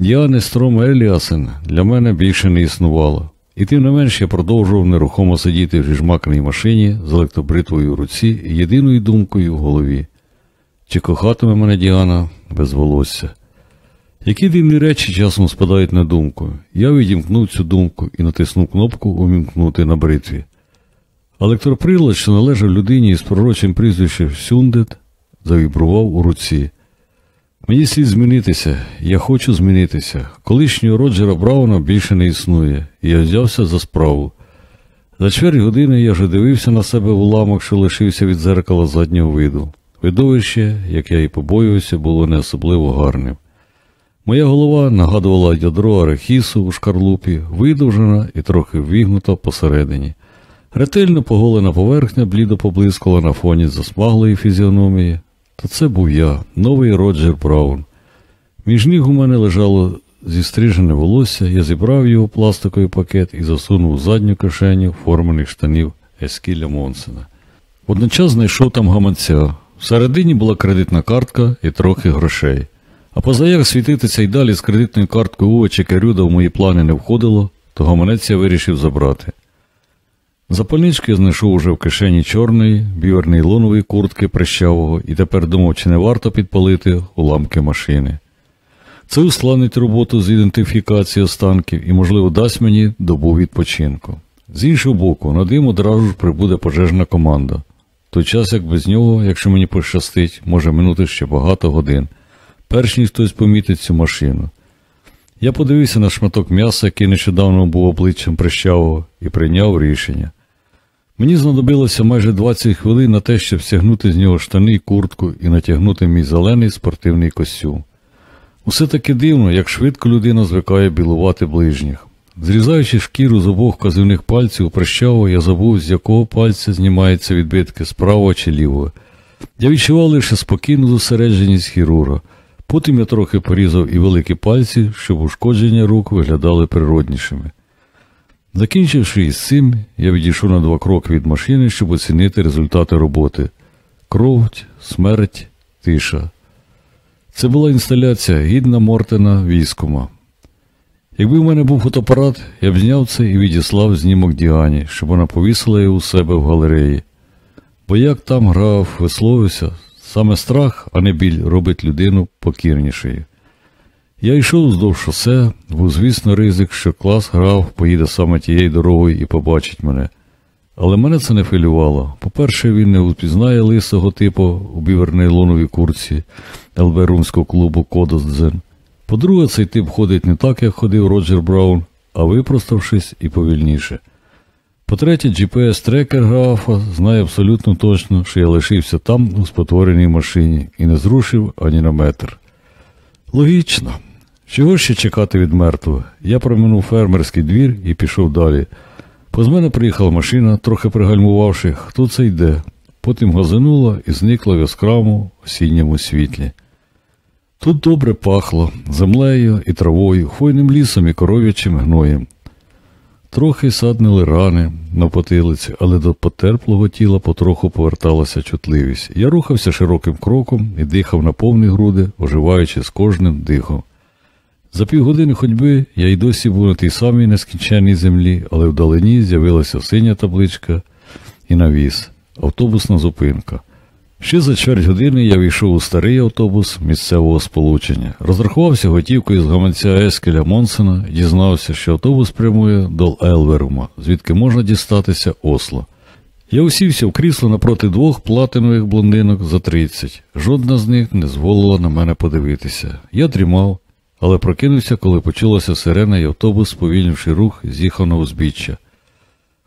Діани Стром Еліасен для мене більше не існувало, і тим не менш я продовжував нерухомо сидіти в жіжмаканій машині з електробритвою в руці і єдиною думкою в голові. Чи кохатиме мене Діана без волосся? Які дивні речі часом спадають на думку. Я відімкнув цю думку і натиснув кнопку Умімкнути на бритві. Електроприлад, що належав людині із пророчим прізвищем Сюндет, завібрував у руці. Мені слід змінитися, я хочу змінитися. Колишнього Роджера Брауна більше не існує, і я взявся за справу. За чверть години я вже дивився на себе в уламок, що лишився від зеркала заднього виду. Видовище, як я і побоювався, було не особливо гарним. Моя голова нагадувала ядро арахісу у шкарлупі, видовжена і трохи ввігнута посередині. Ретельно поголена поверхня блідо поблискала на фоні засмаглої фізіономії. Та це був я, новий Роджер Браун. Між ніг у мене лежало зістрижене волосся, я зібрав його пластиковий пакет і засунув у задню кишеню формених штанів Ескіля Монсена. Водночас знайшов там гаманця. Всередині була кредитна картка і трохи грошей. А позаяк світитися й далі з кредитною карткою чи Керюда в мої плани не входило, то гаманець я вирішив забрати. Запальнички знайшов уже в кишені чорної, бівер лонової куртки прищавого і тепер думав, чи не варто підпалити уламки машини. Це ускладнить роботу з ідентифікації останків і, можливо, дасть мені добу відпочинку. З іншого боку, на дим одразу ж прибуде пожежна команда. Той час, як без нього, якщо мені пощастить, може минути ще багато годин, перш ніж хтось помітить цю машину. Я подивився на шматок м'яса, який нещодавно був обличчям прищавого, і прийняв рішення. Мені знадобилося майже 20 хвилин на те, щоб стягнути з нього штани і куртку і натягнути мій зелений спортивний костюм. Усе таки дивно, як швидко людина звикає білувати ближніх. Зрізаючи шкіру з обох вказівних пальців прищаво, я забув, з якого пальця знімаються відбитки з правого чи лівого. Я відчував лише спокійну зосередженість хірурга. Потім я трохи порізав і великі пальці, щоб ушкодження рук виглядали природнішими. Закінчивши із цим, я відійшов на два кроки від машини, щоб оцінити результати роботи. Кров, смерть, тиша. Це була інсталяція гідна Мортена військома. Якби в мене був фотоапарат, я б зняв це і відіслав знімок Діані, щоб вона повісила його у себе в галереї. Бо як там грав, висловився, саме страх, а не біль робить людину покірнішою. Я йшов вздовж шосе, був, звісно, ризик, що клас грав, поїде саме тією дорогою і побачить мене. Але мене це не хвилювало. По-перше, він не впізнає лисого типу у бівернейлоновій курці ЛБ-румського клубу Кодосдзен. По-друге, цей тип ходить не так, як ходив Роджер Браун, а випроставшись і повільніше. По-третє, GPS-трекер графа знає абсолютно точно, що я лишився там у спотвореній машині і не зрушив ані на метр. Логічно. Чого ще чекати від мертвого? Я проминув фермерський двір і пішов далі. Поз мене приїхала машина, трохи пригальмувавши, хто це йде. Потім газанула і зникла в яскравому осінньому світлі. Тут добре пахло землею і травою, хвойним лісом і коров'ячим гноєм. Трохи саднили рани на потилиці, але до потерплого тіла потроху поверталася чутливість. Я рухався широким кроком і дихав на повні груди, оживаючи з кожним дихом. За півгодини ходьби я й досі був на тій самій нескінченній землі, але вдалині з'явилася синя табличка і навіс, автобусна зупинка. Ще за чверть години я війшов у старий автобус місцевого сполучення, розрахувався готівкою з гаманця Ескеля Монсена дізнався, що автобус прямує до Елверума, звідки можна дістатися Осло. Я усівся в крісло напроти двох платинових блондинок за тридцять. Жодна з них не зволила на мене подивитися. Я дрімав, але прокинувся, коли почулася сирена, і автобус, сповільнивши рух, з'їхав на узбіччя.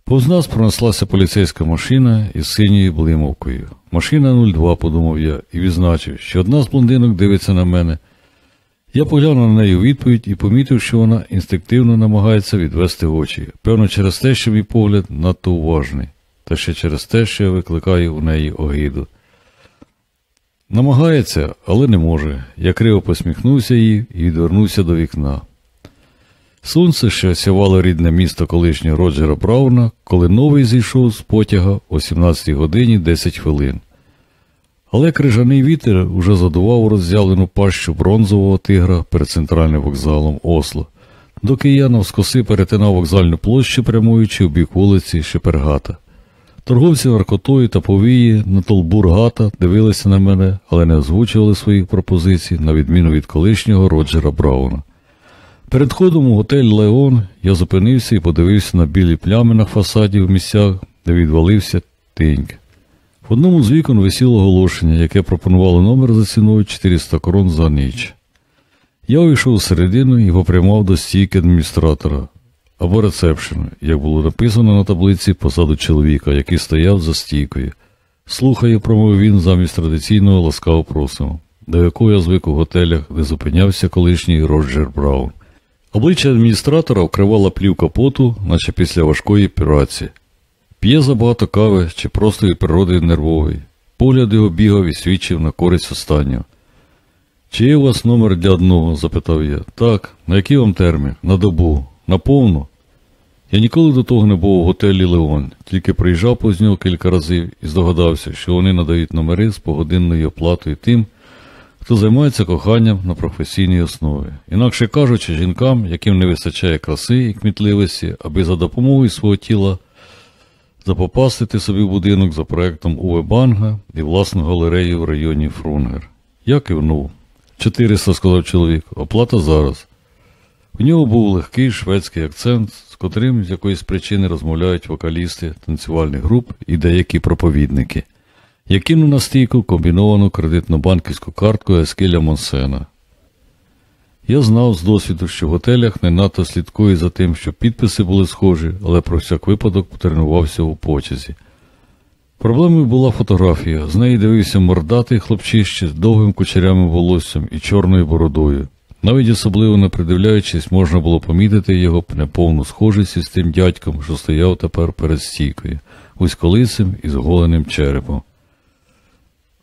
Повз нас пронеслася поліцейська машина із синьою блимовкою. Машина 02, подумав я, і відзначив, що одна з блондинок дивиться на мене. Я поглянув на неї у відповідь і помітив, що вона інстинктивно намагається відвести очі. Певно, через те, що мій погляд надто уважний, та ще через те, що я викликаю у неї огиду. Намагається, але не може. Я криво посміхнувся їй і відвернувся до вікна. Сонце ще сявало рідне місто колишнього Роджера Брауна, коли новий зійшов з потяга о 17 годині 10 хвилин. Але крижаний вітер уже задував роззявлену пащу бронзового тигра перед центральним вокзалом Осло, доки я навскоси перетинав вокзальну площу, прямуючи в бік вулиці Шепергата. Торговці наркотою та повії на Толбургата дивилися на мене, але не озвучували своїх пропозицій, на відміну від колишнього Роджера Брауна. Перед ходом у готель Леон я зупинився і подивився на білі плями на фасаді в місцях, де відвалився тиньк. В одному з вікон висіло оголошення, яке пропонувало номер за ціною 400 крон за ніч. Я увійшов всередину і попрямав до стійки адміністратора або рецепшену, як було написано на таблиці позаду чоловіка, який стояв за стійкою. Слухаю, промовив він замість традиційного ласкаво просимо, до якого я звик у готелях, де зупинявся колишній Роджер Браун. Обличчя адміністратора вкривала плівка поту, наче після важкої операції. П'є забагато кави чи просто від природи нервовий. Погляд його бігав і свідчив на користь останнього. Чи є у вас номер для одного? запитав я. Так, на який вам термін? На добу, на повну? Я ніколи до того не був у готелі Леон, тільки приїжджав поз нього кілька разів і здогадався, що вони надають номери з погодинною оплатою тим, хто займається коханням на професійній основі. Інакше кажучи, жінкам, яким не вистачає краси і кмітливості, аби за допомогою свого тіла запопастити собі будинок за проектом Уве Банга і власну галерею в районі Фрунгер. Я кивнув. 400, сказав чоловік, оплата зараз. У нього був легкий шведський акцент, з котрим з якоїсь причини розмовляють вокалісти танцювальних груп і деякі проповідники. Я кинув на стійку комбіновану кредитно-банківську картку Ескеля Монсена. Я знав з досвіду, що в готелях не надто слідкує за тим, щоб підписи були схожі, але про всяк випадок потренувався у потязі. Проблемою була фотографія. З неї дивився мордатий хлопчище з довгим кучерявим волоссям і чорною бородою. Навіть особливо не придивляючись, можна було помітити його неповну схожість із тим дядьком, що стояв тепер перед стійкою, вузьколицим і з голеним черепом.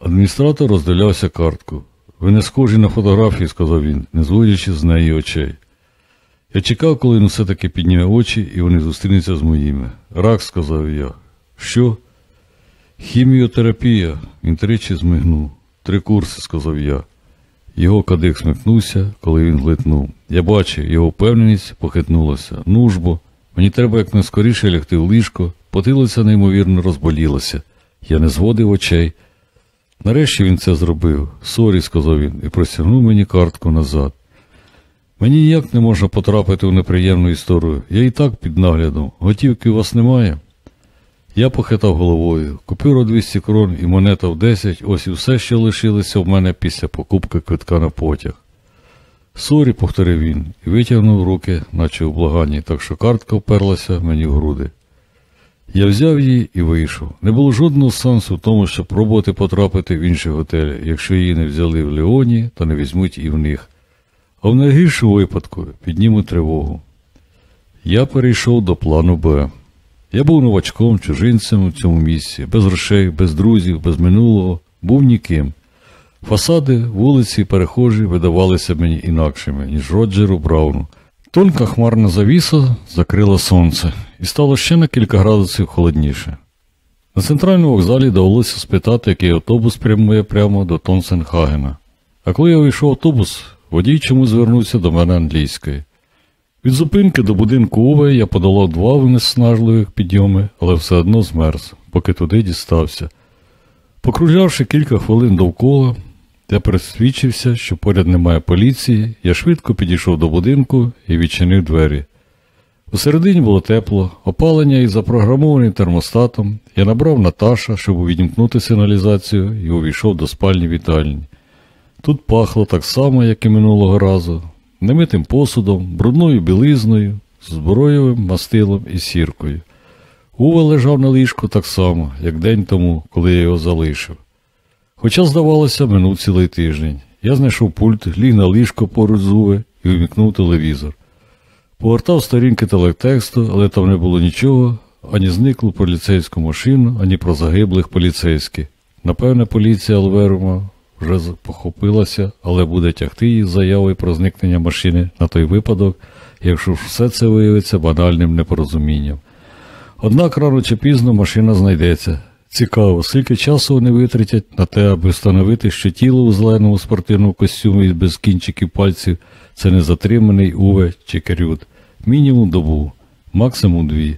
Адміністратор розділявся картку. Ви не схожі на фотографії, сказав він, не зводячи з неї очей. Я чекав, коли він все-таки підніме очі, і вони зустрінуться з моїми. Рак, сказав я. Що? Хіміотерапія. Він тричі змигнув. Три курси, сказав я. Його кадик смикнувся, коли він глитнув. Я бачив, його впевненість похитнулася. Ну ж бо, мені треба якнайскоріше лягти в ліжко, потилиця неймовірно розболілася. Я не зводив очей. Нарешті він це зробив. Sorry, сказав він, і простягнув мені картку назад. Мені ніяк не можна потрапити в неприємну історію. Я і так під наглядом. Готівки у вас немає? Я похитав головою. Купюра 200 крон і монета в 10 ось і все, що лишилося в мене після покупки квитка на потяг. Sorry, повторив він і витягнув руки, наче у благанні, так що картка вперлася мені в груди. Я взяв її і вийшов. Не було жодного сенсу в тому, щоб пробувати потрапити в інші готелі, якщо її не взяли в Леоні, то не візьмуть і в них. А в найгіршому випадку піднімуть тривогу. Я перейшов до плану Б. Я був новачком, чужинцем у цьому місці, без грошей, без друзів, без минулого, був ніким. Фасади, вулиці, перехожі видавалися мені інакшими, ніж Роджеру Брауну. Тонка хмарна завіса закрила сонце, і стало ще на кілька градусів холодніше. На центральному вокзалі довелося спитати, який автобус прямує прямо до Тонсенхагена. А коли я вийшов автобус, водій чомусь звернувся до мене англійською. Від зупинки до будинку Уве я подолав два виснажливих підйоми, але все одно змерз, поки туди дістався. Покружлявши кілька хвилин довкола, я пересвідчився, що поряд немає поліції, я швидко підійшов до будинку і відчинив двері. Усередині було тепло, опалення і запрограмований термостатом, я набрав Наташа, щоб увімкнути сигналізацію, і увійшов до спальні вітальні. Тут пахло так само, як і минулого разу, немитим посудом, брудною білизною, зброєвим мастилом і сіркою. Ува лежав на ліжку так само, як день тому, коли я його залишив. Хоча, здавалося, минув цілий тиждень. Я знайшов пульт, ліг на ліжко поруч з Уве і вмікнув телевізор. Повертав сторінки телетексту, але там не було нічого, ані зниклу поліцейську машину, ані про загиблих поліцейських. Напевне, поліція Алверума вже похопилася, але буде тягти її з заявою про зникнення машини на той випадок, якщо все це виявиться банальним непорозумінням. Однак рано чи пізно машина знайдеться. Цікаво, скільки часу вони витратять на те, аби встановити, що тіло у зеленому спортивному костюмі без кінчиків пальців це не затриманий Уве чи Керют. Мінімум добу, максимум дві.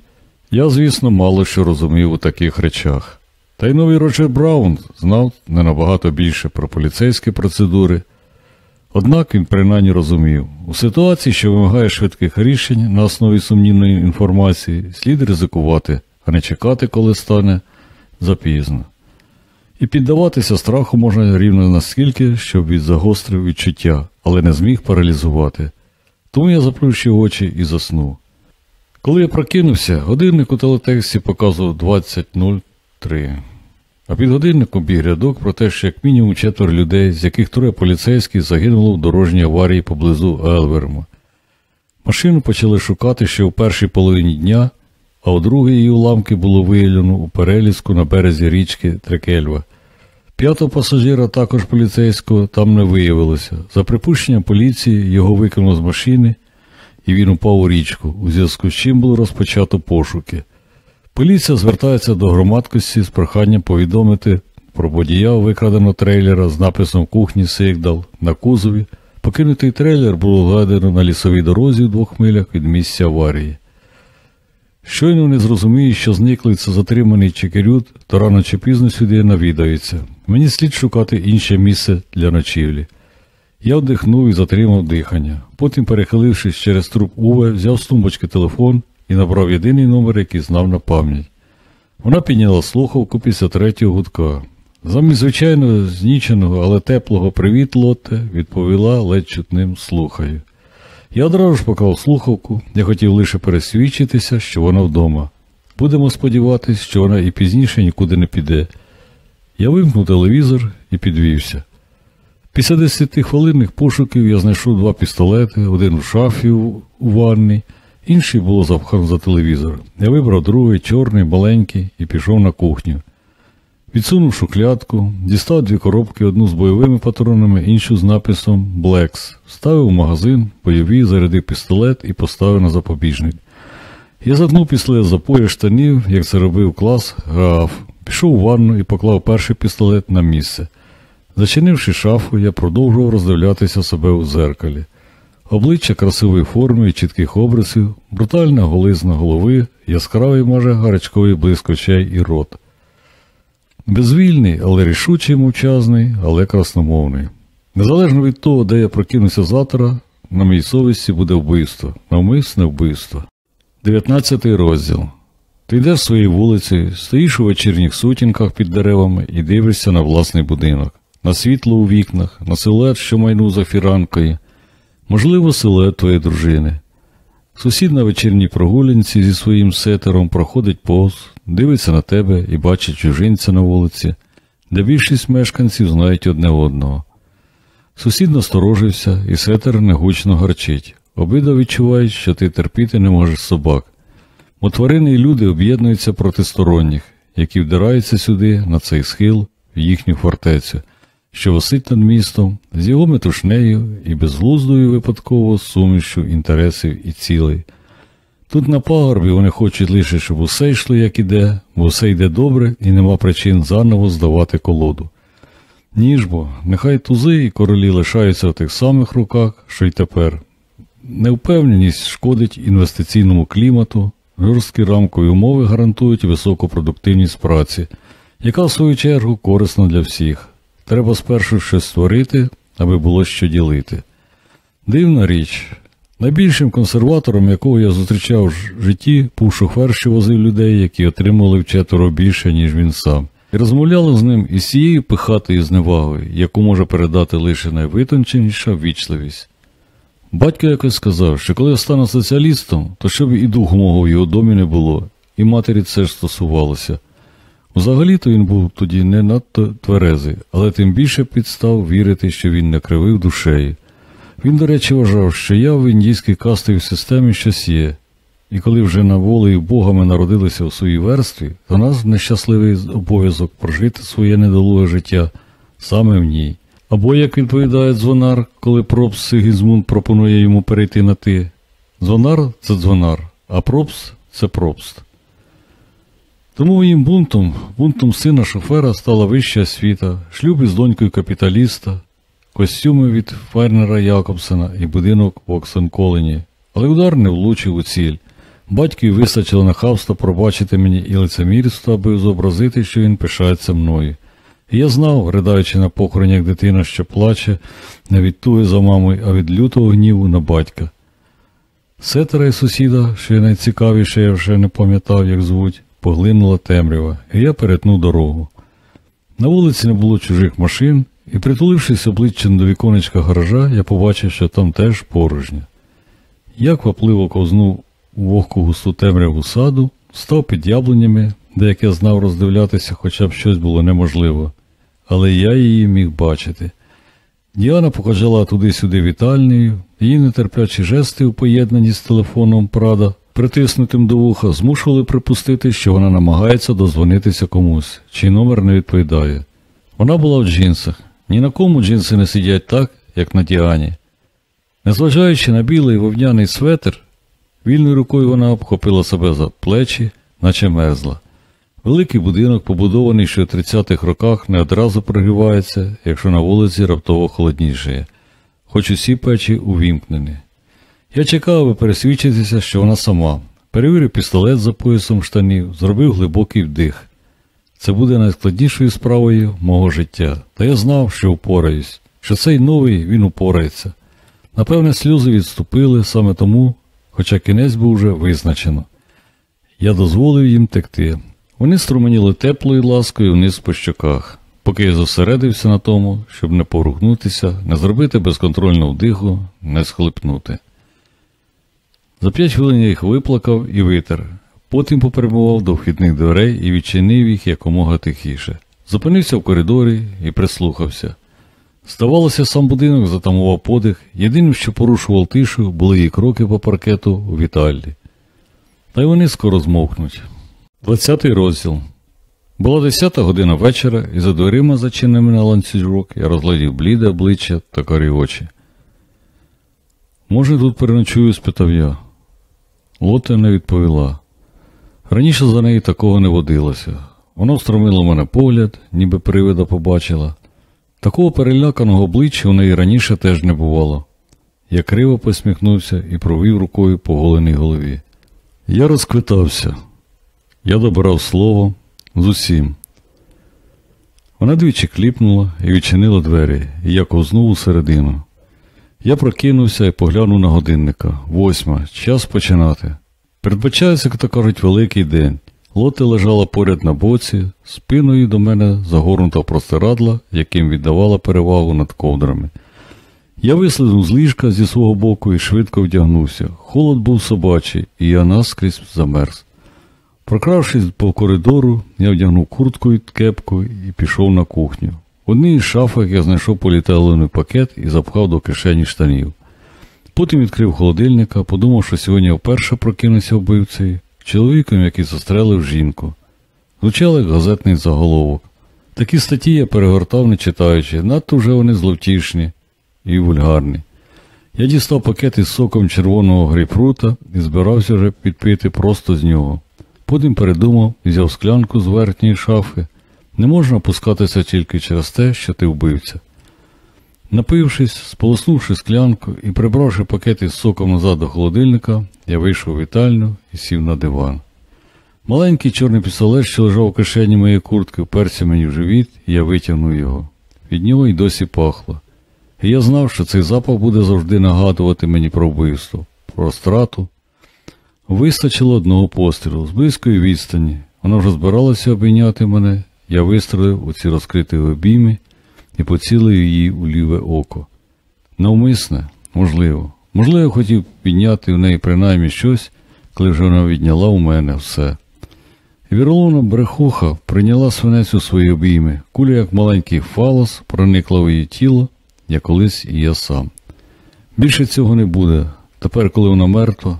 Я, звісно, мало що розумів у таких речах. Та й новий Роджер Браун знав не набагато більше про поліцейські процедури. Однак він принаймні розумів, у ситуації, що вимагає швидких рішень на основі сумнівної інформації, слід ризикувати, а не чекати, коли стане запізно. І піддаватися страху можна рівно наскільки, щоб він загострив відчуття, але не зміг паралізувати. Тому я заплющив очі і заснув. Коли я прокинувся, годинник у телетексті показував 20.03. А під годинником біг рядок про те, що як мінімум четверо людей, з яких троє поліцейських загинуло в дорожній аварії поблизу Елверма. Машину почали шукати ще в першій половині дня, а у другій її уламки було виявлено у перелізку на березі річки Трекельва. П'ятого пасажира, також поліцейського, там не виявилося. За припущенням поліції його викинуло з машини, і він упав у річку, у зв'язку з чим було розпочато пошуки. Поліція звертається до громадськості з проханням повідомити про водія викраденого трейлера з написом кухні Сигдал на кузові. Покинутий трейлер було вгадано на лісовій дорозі в двох милях від місця аварії. Щойно вони зрозуміють, що зниклий це затриманий чекерют, то рано чи пізно сюди навідаються. Мені слід шукати інше місце для ночівлі. Я вдихнув і затримав дихання. Потім, перехилившись через труп Уве, взяв з тумбочки телефон і набрав єдиний номер, який знав на пам'ять. Вона підняла слухавку після третього гудка. Замість звичайно зніченого, але теплого привіт, Лотте, відповіла ледь чутним слухаю. Я одразу ж поклав слухавку, я хотів лише пересвідчитися, що вона вдома. Будемо сподіватися, що вона і пізніше нікуди не піде. Я вимкнув телевізор і підвівся. Після десяти хвилинних пошуків я знайшов два пістолети, один в шафі у у ванні, інший було запхано за телевізор. Я вибрав другий, чорний, маленький, і пішов на кухню. Відсунув шуклятку, дістав дві коробки, одну з бойовими патронами, іншу з написом Блекс. Вставив в магазин, бойові, зарядив пістолет і поставив на запобіжник. Я заткнув пістолет за пояс штанів, як це робив клас, грав. Пішов у ванну і поклав перший пістолет на місце. Зачинивши шафу, я продовжував роздивлятися себе у зеркалі. Обличчя красивої форми чітких обрисів, брутальна голизна голови, яскравий майже гарячковий блиск і рот. Безвільний, але рішучий, мовчазний, але красномовний. Незалежно від того, де я прокинуся завтра, на моїй совісті буде вбивство, навмисне вбивство. 19 розділ. Ти йдеш своєю вулицею, стоїш у вечірніх сутінках під деревами і дивишся на власний будинок, на світло у вікнах, на силует, що майнув за фіранкою, можливо, силует твоєї дружини. Сусід на вечірній прогулянці зі своїм сетером проходить повз, дивиться на тебе і бачить чужинця на вулиці, де більшість мешканців знають одне одного. Сусід насторожився, і сетер негучно гарчить. Обидва відчувають, що ти терпіти не можеш собак. Бо тварини і люди об'єднуються проти сторонніх, які вдираються сюди, на цей схил, в їхню фортецю, що висить над містом, з його метушнею і безглуздою випадково сумішю інтересів і цілей. Тут на пагорбі вони хочуть лише, щоб усе йшло, як іде, бо все йде добре і нема причин заново здавати колоду. Ніж бо, нехай тузи і королі лишаються в тих самих руках, що й тепер. Невпевненість шкодить інвестиційному клімату, жорсткі рамкові умови гарантують високу продуктивність праці, яка в свою чергу корисна для всіх. Треба спершу щось створити, аби було що ділити. Дивна річ. Найбільшим консерватором, якого я зустрічав в житті, був шофер, що возив людей, які отримали вчетверо більше, ніж він сам, і розмовляли з ним із цією пихатою зневагою, яку може передати лише найвитонченіша ввічливість. Батько якось сказав, що коли я стану соціалістом, то щоб і духу мого в його домі не було, і матері це ж стосувалося. Взагалі-то він був тоді не надто тверезий, але тим більше підстав вірити, що він не кривив душею. Він, до речі, вважав, що я в індійській кастовій системі щось є, і коли вже на волею Бога ми народилися у своїй верстві, то нас нещасливий обов'язок прожити своє недолуге життя саме в ній. Або, як відповідає дзвонар, коли пропст Сигізмунд пропонує йому перейти на ти. Дзвонар це дзвонар, а пропст це пропст. Тому моїм бунтом, бунтом сина шофера стала вища освіта, шлюб із донькою капіталіста, костюми від Фернера Якобсена і будинок в Воксенколені. Але удар не влучив у ціль. Батькові вистачило нахабства пробачити мені і лицемірство, аби зобразити, що він пишається мною. І я знав, ридаючи на похороні, як дитина, що плаче, не від туги за мамою, а від лютого гніву на батька. Сетера і сусіда, що найцікавіше, я вже не пам'ятав, як звуть, поглинула темрява, і я перетнув дорогу. На вулиці не було чужих машин, і, притулившись обличчям до віконечка гаража, я побачив, що там теж порожньо. Я квапливо ковзнув у вогку густу темряву саду, став під яблунями, де, як я знав, роздивлятися хоча б щось було неможливо, але я її міг бачити. Діана покажала туди-сюди вітальнею, її нетерплячі жести у поєднанні з телефоном Прада, притиснутим до вуха, змушували припустити, що вона намагається дозвонитися комусь, чий номер не відповідає. Вона була в джинсах. Ні на кому джинси не сидять так, як на Діані. Незважаючи на білий вовняний светр, вільною рукою вона обхопила себе за плечі, наче мерзла. Великий будинок, побудований ще в 30-х роках, не одразу прогрівається, якщо на вулиці раптово холодніше, хоч усі печі увімкнені. Я чекав, аби пересвідчитися, що вона сама. Перевірив пістолет за поясом штанів, зробив глибокий вдих. Це буде найскладнішою справою мого життя, та я знав, що впораюсь, що цей новий він упорається. Напевне, сльози відступили саме тому, хоча кінець був вже визначено. Я дозволив їм текти. Вони струменіли теплою ласкою вниз по щоках, поки я зосередився на тому, щоб не порухнутися, не зробити безконтрольного вдиху, не схлипнути. За п'ять хвилин я їх виплакав і витер, потім попрямував до вхідних дверей і відчинив їх якомога тихіше. Зупинився в коридорі і прислухався. Здавалося, сам будинок затамував подих, єдиним, що порушував тишу, були її кроки по паркету у вітальні. Та й вони скоро змовкнуть. Двадцятий розділ. Була десята година вечора, і за дверима, зачиненими на ланцюжок, я розглядів бліде обличчя та карі очі. Може, тут переночую? спитав я. Лоте не відповіла. Раніше за неї такого не водилося. Вона встромила мене погляд, ніби привида побачила. Такого переляканого обличчя у неї раніше теж не бувало. Я криво посміхнувся і провів рукою по голеній голові. Я розквитався. Я добирав слово з усім. Вона двічі кліпнула і відчинила двері, і я ковзнув у середину. Я прокинувся і поглянув на годинника. Восьма. Час починати. Передбачається, як то кажуть, великий день. Лоти лежала поряд на боці, спиною до мене загорнута простирадла, яким віддавала перевагу над ковдрами. Я вислизнув з ліжка зі свого боку і швидко вдягнувся. Холод був собачий, і я наскрізь замерз. Прокравшись по коридору, я вдягнув куртку і кепку і пішов на кухню. Одній із шафах я знайшов поліетиленовий пакет і запхав до кишені штанів. Потім відкрив холодильника, подумав, що сьогодні вперше прокинувся вбивцею, чоловіком, який застрелив жінку. Звучав як газетний заголовок. Такі статті я перегортав, не читаючи, надто вже вони зловтішні і вульгарні. Я дістав пакет із соком червоного грейпфрута і збирався вже підпити просто з нього. Потім передумав взяв склянку з верхньої шафи. Не можна опускатися тільки через те, що ти вбивця. Напившись, сполоснувши склянку і прибравши пакет із соком назад до холодильника, я вийшов у вітальню і сів на диван. Маленький чорний пістолет, що лежав у кишені моєї куртки, вперся мені в живіт, і я витягнув його. Від нього й досі пахло. І я знав, що цей запах буде завжди нагадувати мені про вбивство, про страту. Вистачило одного пострілу з близької відстані. Вона вже збиралася обійняти мене, я вистрелив у ці розкриті обійми і поцілив її у ліве око. Навмисне, можливо. Можливо, я хотів підняти в неї принаймні щось, коли вже вона відняла у мене все. Віроловна брехуха прийняла свинець у свої обійми. Куля, як маленький фалос, проникла в її тіло, як колись і я сам. Більше цього не буде. Тепер, коли вона мертва,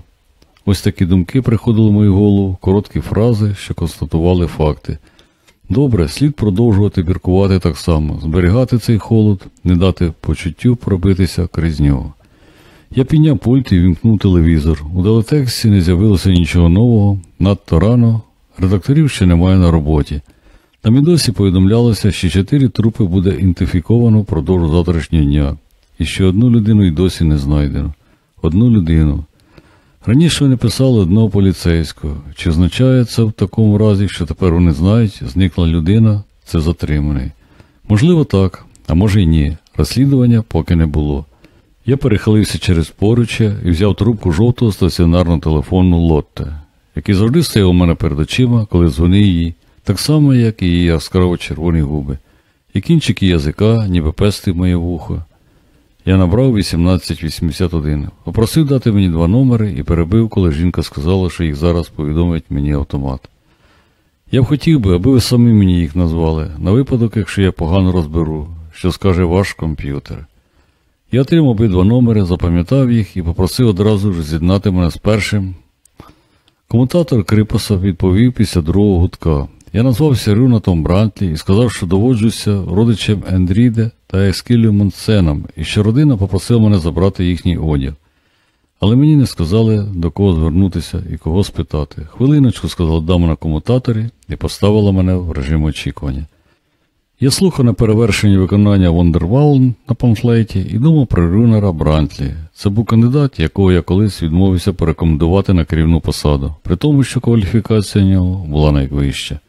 ось такі думки приходили в мою голову, короткі фрази, що констатували факти. Добре, слід продовжувати біркувати так само, зберігати цей холод, не дати почуттю пробитися крізь нього. Я підняв пульт і вімкнув телевізор. У делетексті не з'явилося нічого нового, надто рано, редакторів ще немає на роботі. Там і досі повідомлялося, що чотири трупи буде ідентифіковано впродовж завтрашнього дня, і що одну людину й досі не знайдено. Одну людину. Раніше вони писали одного поліцейського. Чи означає це в такому разі, що тепер вони знають, зникла людина, це затриманий? Можливо, так, а може й ні. Розслідування поки не було. Я перехилився через поруччя і взяв трубку жовтого стаціонарного телефону Лотте, який завжди стояв у мене перед очима, коли дзвонив їй, так само, як і її яскраво червоні губи, і кінчики язика, ніби пестив моє вухо. Я набрав 1881, попросив дати мені два номери і перебив, коли жінка сказала, що їх зараз повідомить мені автомат. Я б хотів би, аби ви самі мені їх назвали, на випадок, якщо я погано розберу, що скаже ваш комп'ютер. Я отримав обидва номери, запам'ятав їх і попросив одразу ж з'єднати мене з першим. Комутатор Крипаса відповів після другого гудка. Я назвався Рюнатом Брантлі і сказав, що доводжуся родичем Ендріде та Ескілю Монсеном, і що родина попросила мене забрати їхній одяг. Але мені не сказали, до кого звернутися і кого спитати. Хвилиночку сказала дама на комутаторі і поставила мене в режим очікування. Я слухав на перевершенні виконання Вондервалн на памфлеті і думав про Рюнера Брантлі. Це був кандидат, якого я колись відмовився порекомендувати на керівну посаду, при тому, що кваліфікація нього була найвища.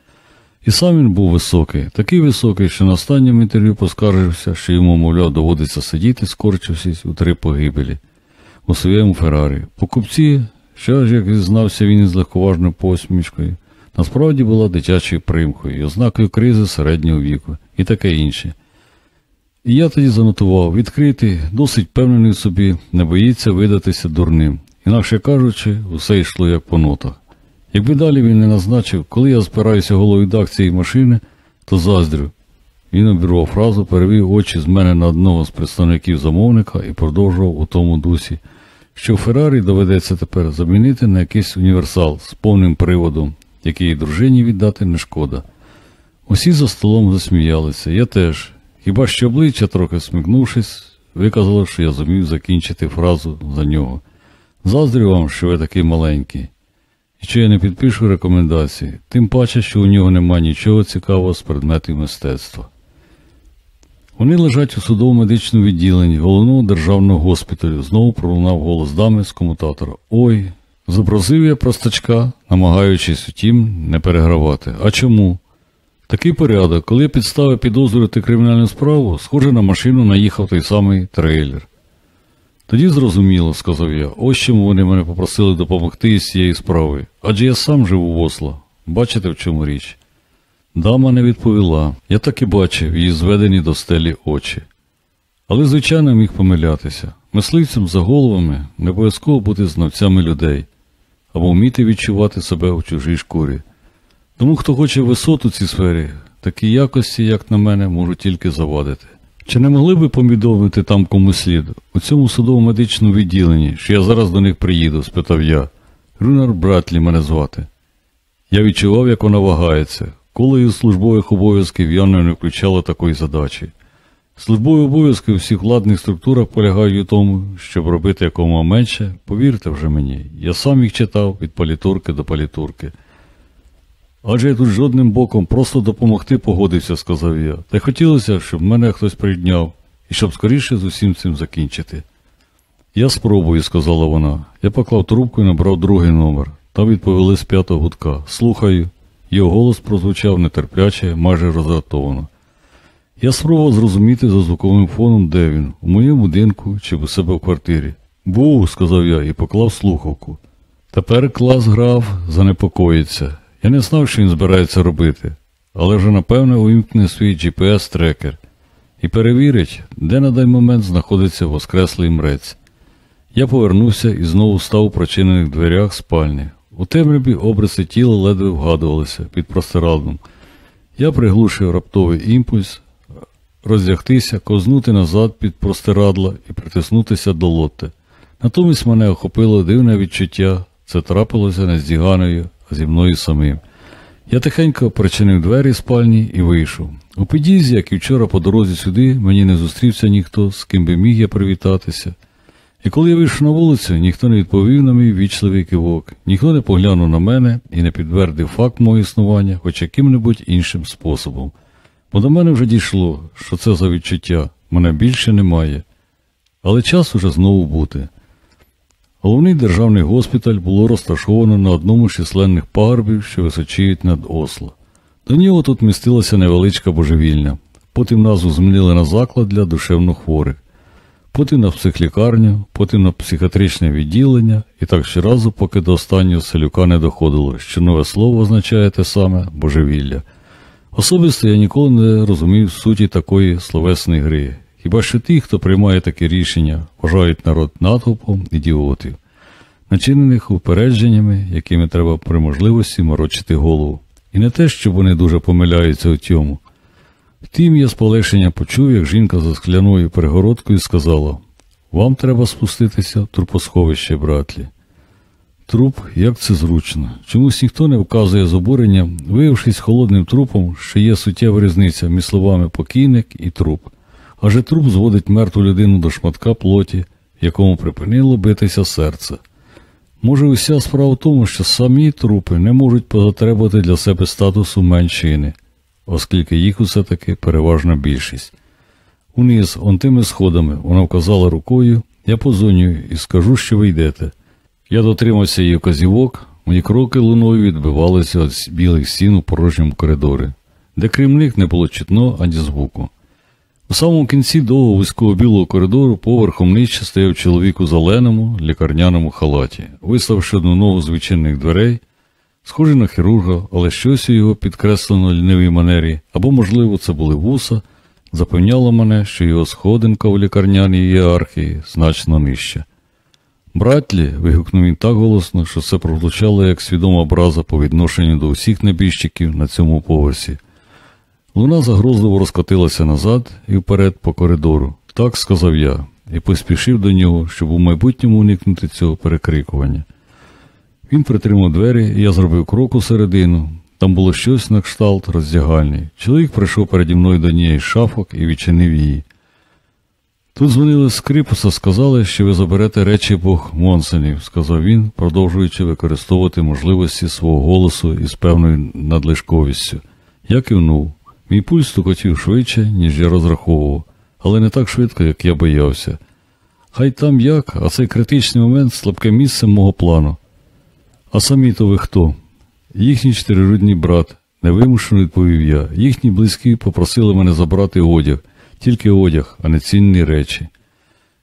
І сам він був високий, такий високий, що на останньому інтерв'ю поскаржився, що йому, мовляв, доводиться сидіти, скорчившись у три погибелі у своєму Феррарі. Покупці, що ж, як зізнався він із легковажною посмішкою, насправді була дитячою примкою і ознакою кризи середнього віку і таке інше. І я тоді занотував, відкритий, досить впевнений в собі, не боїться видатися дурним. Інакше кажучи, усе йшло як по нотах. Якби далі він не назначив, коли я збираюся головою редакції машини, то заздрю. Він обірвав фразу, перевів очі з мене на одного з представників замовника і продовжував у тому дусі, що Феррарі доведеться тепер замінити на якийсь універсал з повним приводом, який дружині віддати не шкода. Усі за столом засміялися, я теж. Хіба що обличчя, трохи смикнувшись, виказало, що я зумів закінчити фразу за нього. Заздрю вам, що ви такий маленький. Що я не підпишу рекомендації, тим паче, що у нього немає нічого цікавого з предметів мистецтва. Вони лежать у судово-медичному відділенні головного державного госпіталю. Знову пролунав голос дами з комутатора. Ой, зобразив я простачка, намагаючись утім не перегравати. А чому? Такий порядок, коли я підставив підозрювати кримінальну справу, схоже на машину наїхав той самий трейлер. Тоді зрозуміло, сказав я, ось чому вони мене попросили допомогти із цією справою. Адже я сам живу в Осло. Бачите, в чому річ? Дама не відповіла. Я так і бачив її зведені до стелі очі. Але, звичайно, міг помилятися. Мисливцям за головами не обов'язково бути знавцями людей або вміти відчувати себе у чужій шкурі. Тому, хто хоче висоту в цій сфері, такі якості, як на мене, можуть тільки завадити. Чи не могли би помідовити там комусь слід? У цьому судово-медичному відділенні, що я зараз до них приїду? спитав я. Рунар Братлі мене звати. Я відчував, як вона вагається. Коло із службових обов'язків явно не включало такої задачі. Службові обов'язки у всіх владних структурах полягають у тому, щоб робити якомога менше, повірте вже мені, я сам їх читав від палітурки до палітурки. Адже я тут жодним боком просто допомогти погодився, сказав я. Та й хотілося, щоб мене хтось прийняв і щоб скоріше з усім цим закінчити. Я спробую, сказала вона. Я поклав трубку і набрав другий номер. Там відповіли з п'ятого гудка. Слухаю. Його голос прозвучав нетерпляче, майже роздратовано. Я спробував зрозуміти за звуковим фоном, де він, у моєму будинку чи у себе в квартирі. Був, сказав я і поклав слухавку. Тепер клас грав, занепокоїться. Я не знав, що він збирається робити, але вже напевне увімкне свій GPS-трекер і перевірить, де на даний момент знаходиться воскреслий мрець. Я повернувся і знову став у прочинених дверях спальні. У темряві обриси тіла ледве вгадувалися під простирадлом. Я приглушив раптовий імпульс, роздягтися, кознути назад під простирадла і притиснутися до лотти. Натомість мене охопило дивне відчуття, це трапилося не з Діганою, а зі мною самим. Я тихенько причинив двері спальні і вийшов. У під'їзді, як і вчора по дорозі сюди, мені не зустрівся ніхто, з ким би міг я привітатися. І коли я вийшов на вулицю, ніхто не відповів на мій вічливий кивок, ніхто не поглянув на мене і не підтвердив факт мого існування хоч яким-небудь іншим способом. Бо до мене вже дійшло, що це за відчуття, мене більше немає. Але час уже знову бути. Головний державний госпіталь було розташовано на одному з численних пагорбів, що височіють над Осло. До нього тут містилася невеличка божевільня. Потім назву змінили на заклад для душевнохворих, потім на психлікарню, потім на психіатричне відділення, і так щоразу, поки до останнього селюка не доходило, що нове слово означає те саме божевілля. Особисто я ніколи не розумів суті такої словесної гри. Хіба що ті, хто приймає таке рішення, вважають народ натовпом ідіотів, начинених упередженнями, якими треба при можливості морочити голову. І не те, що вони дуже помиляються у цьому. Втім, я з полегшення почув, як жінка за скляною перегородкою сказала Вам треба спуститися в трупосховище, братлі. Труп, як це зручно. Чомусь ніхто не вказує з обуренням, виявившись холодним трупом, що є суттєва різниця між словами покійник і труп. Адже труп зводить мертву людину до шматка плоті, в якому припинило битися серце. Може, уся справа в тому, що самі трупи не можуть позатребувати для себе статусу меншини, оскільки їх усе таки переважна більшість. Униз, он тими сходами, вона вказала рукою, я позонюю і скажу, що ви йдете. Я дотримався її вказівок, мої кроки луною відбивалися від білих стін у порожньому коридорі, де крім не було чутно ані звуку. У самому кінці довго вузького білого коридору поверхом нижче стояв чоловік у зеленому лікарняному халаті, виставивши одну ногу з відчинених дверей, схожий на хірурга, але щось у його підкреслено лінивій манері, або, можливо, це були вуса, запевняло мене, що його сходинка у лікарняній ієрархії значно нижча. Братлі, вигукнув він так голосно, що це прозвучало як свідома образа по відношенню до усіх небіжчиків на цьому поверсі. Луна загрозливо розкотилася назад і вперед по коридору. Так сказав я, і поспішив до нього, щоб у майбутньому уникнути цього перекрикування. Він притримав двері, і я зробив крок у середину. Там було щось на кшталт роздягальний. Чоловік прийшов переді мною до з шафок і відчинив її. Тут дзвонили з Кріпуса, сказали, що ви заберете речі Бог Монсенів, сказав він, продовжуючи використовувати можливості свого голосу із певною надлишковістю. Я кивнув. Мій пульс стукотів швидше, ніж я розраховував, але не так швидко, як я боявся. Хай там як, а цей критичний момент слабке місце мого плану. А самі то ви хто? Їхній чотирирудний брат, невимушено відповів я. Їхні близькі попросили мене забрати одяг, тільки одяг, а не цінні речі.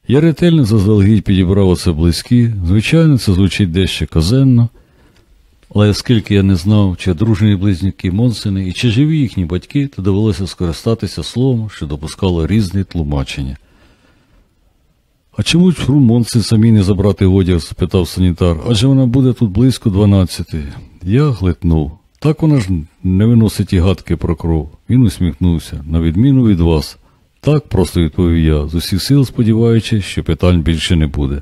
Я ретельно заздалегідь підібрав оце близькі, звичайно, це звучить дещо казенно, але оскільки я не знав, чи одружені близнюки Монсени і чи живі їхні батьки, то довелося скористатися словом, що допускало різні тлумачення. А чому фру Монсен самі не забрати одяг? спитав санітар, адже вона буде тут близько дванадцяти. Я глитнув. Так вона ж не виносить і гадки про кров. Він усміхнувся, на відміну від вас. Так, просто відповів я, з усіх сил сподіваючись, що питань більше не буде.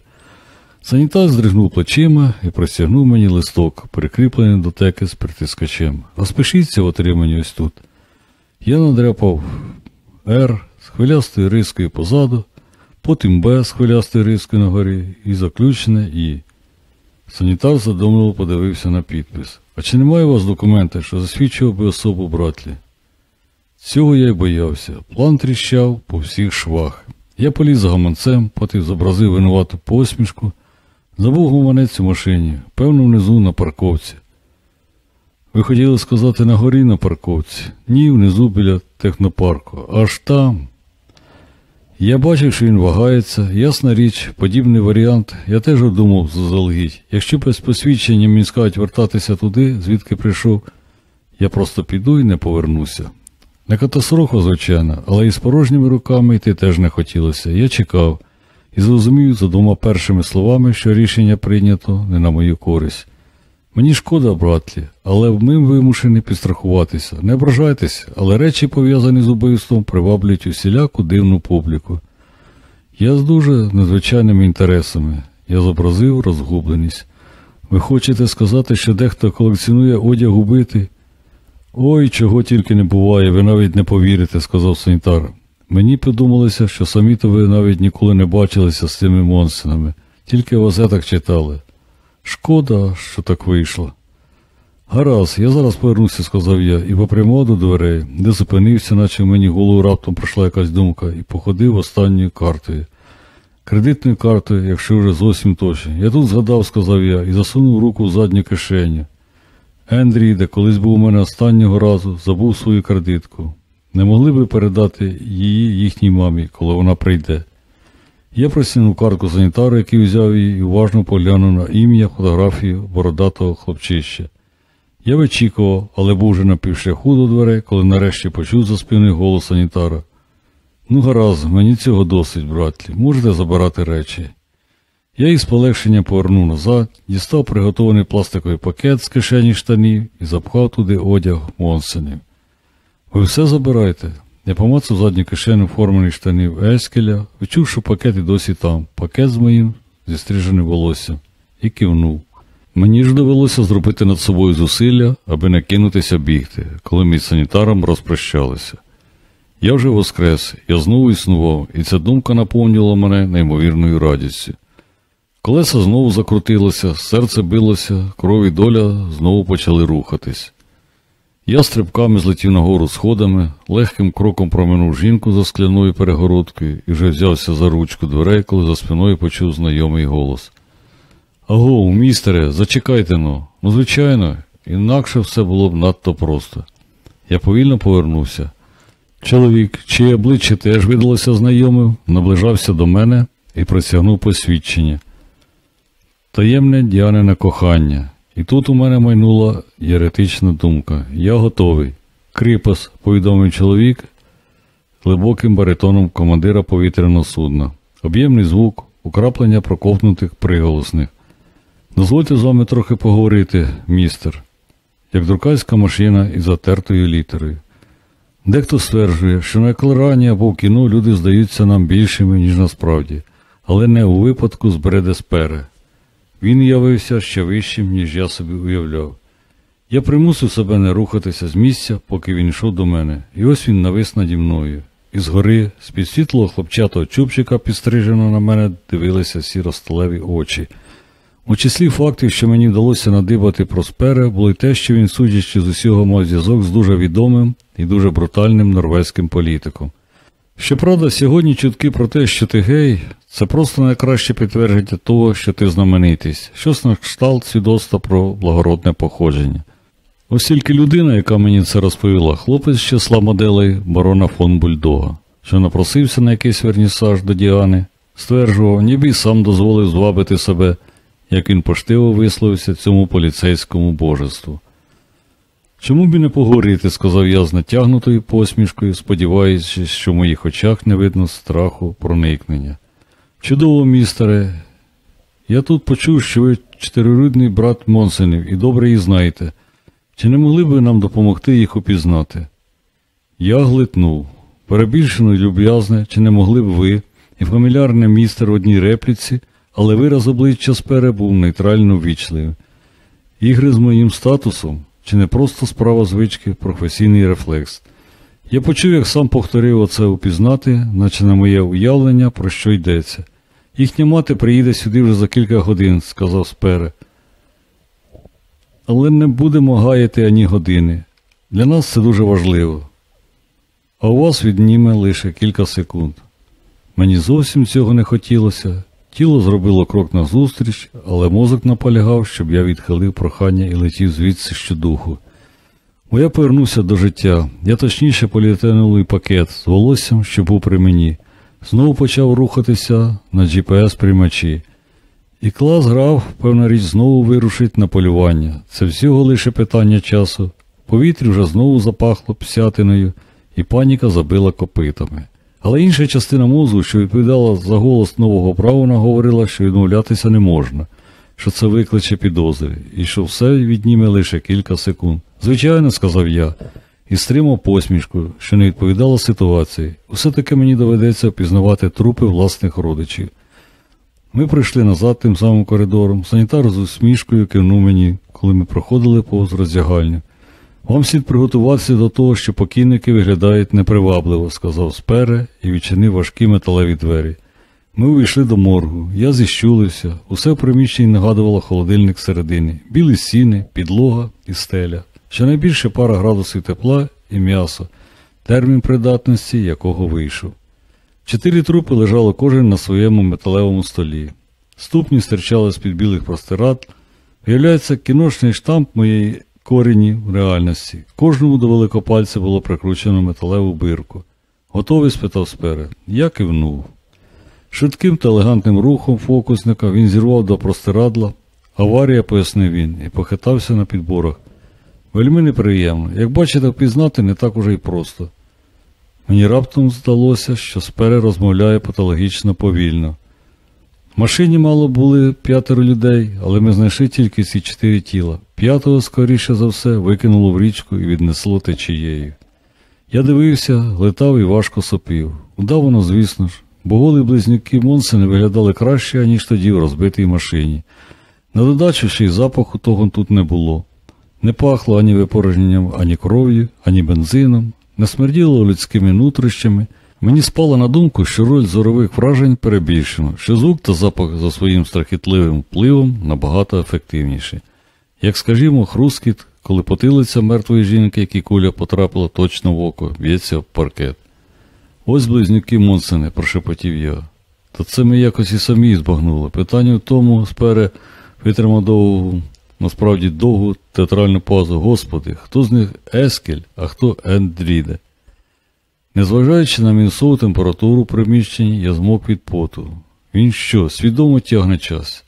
Санітар здригнув плечима і простягнув мені листок, прикріплений до теки з притискачем. Розпишіться в отриманні ось тут. Я надряпав Р з хвилястою рискою позаду, потім Б з хвилястою рискою на горі і заключене І. Санітар задумливо подивився на підпис. А чи немає у вас документа, що засвідчував би особу братлі? Цього я й боявся. План тріщав по всіх швах. Я поліз за гаманцем, потім зобразив винувату посмішку, забув гуманець у машині, певно, внизу на парковці. Ви хотіли сказати на горі на парковці? Ні, внизу біля технопарку. Аж там. Я бачив, що він вагається, ясна річ, подібний варіант, я теж думав заздалегідь. Якщо без посвідчення мені скажуть вертатися туди, звідки прийшов, я просто піду і не повернуся. Не катастрофа, звичайно, але і з порожніми руками йти теж не хотілося. Я чекав і зрозумів за двома першими словами, що рішення прийнято не на мою користь. Мені шкода, братлі, але ми вимушені підстрахуватися. Не ображайтеся, але речі, пов'язані з убивством, приваблюють усіляку дивну публіку. Я з дуже надзвичайними інтересами. Я зобразив розгубленість. Ви хочете сказати, що дехто колекціонує одяг убитий? Ой, чого тільки не буває, ви навіть не повірите, сказав санітар. Мені подумалося, що самі то ви навіть ніколи не бачилися з цими монстрами, тільки в читали. Шкода, що так вийшло. Гаразд, я зараз повернуся, сказав я, і попрямував до дверей, де зупинився, наче в мені голову раптом пройшла якась думка, і походив останньою картою. Кредитною картою, якщо вже зовсім точно. Я тут згадав, сказав я, і засунув руку в задню кишеню. Ендрій, де колись був у мене останнього разу, забув свою кредитку. Не могли би передати її їхній мамі, коли вона прийде. Я просінув картку санітару, який взяв її, і уважно поглянув на ім'я, фотографію бородатого хлопчища. Я вичікував, але був вже на півшляху до дверей, коли нарешті почув за спиною голос санітара. Ну, гаразд, мені цього досить, братлі, можете забирати речі. Я із полегшенням повернув назад, дістав приготований пластиковий пакет з кишені штанів і запхав туди одяг Монсенів. Ви все забирайте. Я помацав задню кишеню формених штанів Ескеля, відчув, що пакет і досі там, пакет з моїм зістриженим волоссям, і кивнув. Мені ж довелося зробити над собою зусилля, аби не кинутися бігти, коли ми з санітаром розпрощалися. Я вже воскрес, я знову існував, і ця думка наповнювала мене неймовірною радістю. Колеса знову закрутилося, серце билося, кров і доля знову почали рухатись. Я стрибками злетів нагору сходами, легким кроком проминув жінку за скляною перегородкою і вже взявся за ручку дверей, коли за спиною почув знайомий голос. Аго, містере, зачекайте но. Ну, звичайно, інакше все було б надто просто. Я повільно повернувся. Чоловік, чиє обличчя теж видалося знайомим, наближався до мене і протягнув посвідчення. Таємне Діанине кохання. І тут у мене майнула єретична думка. Я готовий. Кріпос, повідомив чоловік глибоким баритоном командира повітряного судна. Об'ємний звук, украплення проковтнутих приголосних. Дозвольте з вами трохи поговорити, містер, як друкарська машина із затертою літерою. Дехто стверджує, що на екрані або в кіно люди здаються нам більшими, ніж насправді, але не у випадку з Бредеспере. Він явився ще вищим, ніж я собі уявляв. Я примусив себе не рухатися з місця, поки він йшов до мене, і ось він навис наді мною. І згори, з-під світлого хлопчатого чубчика, підстрижено на мене, дивилися сіро-сталеві очі. У числі фактів, що мені вдалося надибати про спере, було й те, що він, судячи з усього, мав зв'язок з дуже відомим і дуже брутальним норвезьким політиком. Щоправда, сьогодні чутки про те, що ти гей, це просто найкраще підтвердження того, що ти знаменитість, щось на кшталт свідоцтва про благородне походження. Ось тільки людина, яка мені це розповіла, хлопець з числа моделей барона фон Бульдога, що напросився на якийсь вернісаж до Діани, стверджував, ніби сам дозволив звабити себе, як він поштиво висловився цьому поліцейському божеству. Чому б і не поговорити, сказав я з натягнутою посмішкою, сподіваючись, що в моїх очах не видно страху проникнення. Чудово, містере, я тут почув, що ви чотирирудний брат Монсенів і добре їх знаєте. Чи не могли б ви нам допомогти їх упізнати? Я глитнув. Перебільшено й люб'язне, чи не могли б ви, і фамільярне містер в одній репліці, але вираз обличчя спере був нейтрально ввічливим. Ігри з моїм статусом, чи не просто справа звички, професійний рефлекс. Я почув, як сам повторив оце упізнати, наче на моє уявлення, про що йдеться. Їхня мати приїде сюди вже за кілька годин, сказав спере. Але не будемо гаяти ані години. Для нас це дуже важливо. А у вас відніме лише кілька секунд. Мені зовсім цього не хотілося. Тіло зробило крок назустріч, але мозок наполягав, щоб я відхилив прохання і летів звідси щодуху. Бо я повернувся до життя, я точніше поліетиленовий пакет з волоссям, що був при мені, знову почав рухатися на GPS-приймачі. І клас грав, певна річ, знову вирушить на полювання. Це всього лише питання часу. Повітря вже знову запахло псятиною, і паніка забила копитами. Але інша частина мозку, що відповідала за голос нового правона, говорила, що відмовлятися не можна, що це викличе підозри, і що все відніме лише кілька секунд. Звичайно, сказав я, і стримав посмішку, що не відповідала ситуації. Усе таки мені доведеться впізнавати трупи власних родичів. Ми прийшли назад тим самим коридором. Санітар з усмішкою кивнув мені, коли ми проходили повз роздягальню. Вам слід приготуватися до того, що покійники виглядають непривабливо, сказав спере і відчинив важкі металеві двері. Ми увійшли до моргу. Я зіщулився. Усе в приміщенні нагадувало холодильник всередині. Білі сіни, підлога і стеля. Щонайбільше пара градусів тепла і м'ясо, термін придатності якого вийшов. Чотири трупи лежали кожен на своєму металевому столі. Ступні стирчали з-під білих простират. Виявляється, кіношний штамп моєї корені в реальності. Кожному до великопальця було прикручено металеву бирку. Готовий? спитав сперед. Я кивнув. Швидким та елегантним рухом фокусника він зірвав до простирадла. Аварія, пояснив він, і похитався на підборах. Вельми неприємно. Як бачите, впізнати не так уже й просто. Мені раптом здалося, що спере розмовляє патологічно повільно. В машині мало були п'ятеро людей, але ми знайшли тільки ці чотири тіла. П'ятого, скоріше за все, викинуло в річку і віднесло течією. Я дивився, летав і важко сопів. Удавано, звісно ж, бо голі близнюки Монсени виглядали краще, ніж тоді в розбитій машині. На додачу ще й запаху того тут не було. Не пахло ані випорожненням, ані кров'ю, ані бензином, не смерділо людськими нутрищами. Мені спало на думку, що роль зорових вражень перебільшено, що звук та запах за своїм страхітливим впливом набагато ефективніші. Як, скажімо, хрускіт, коли потилиця мертвої жінки, які куля потрапила точно в око, б'ється в паркет. Ось близнюки Монсени, прошепотів я. То це ми якось і самі збагнули. Питання в тому, спере витримав довгу, насправді довгу театральну паузу. Господи, хто з них Ескель, а хто Ендріде? Незважаючи на мінусову температуру в приміщенні, я змок від поту. Він що, свідомо тягне час?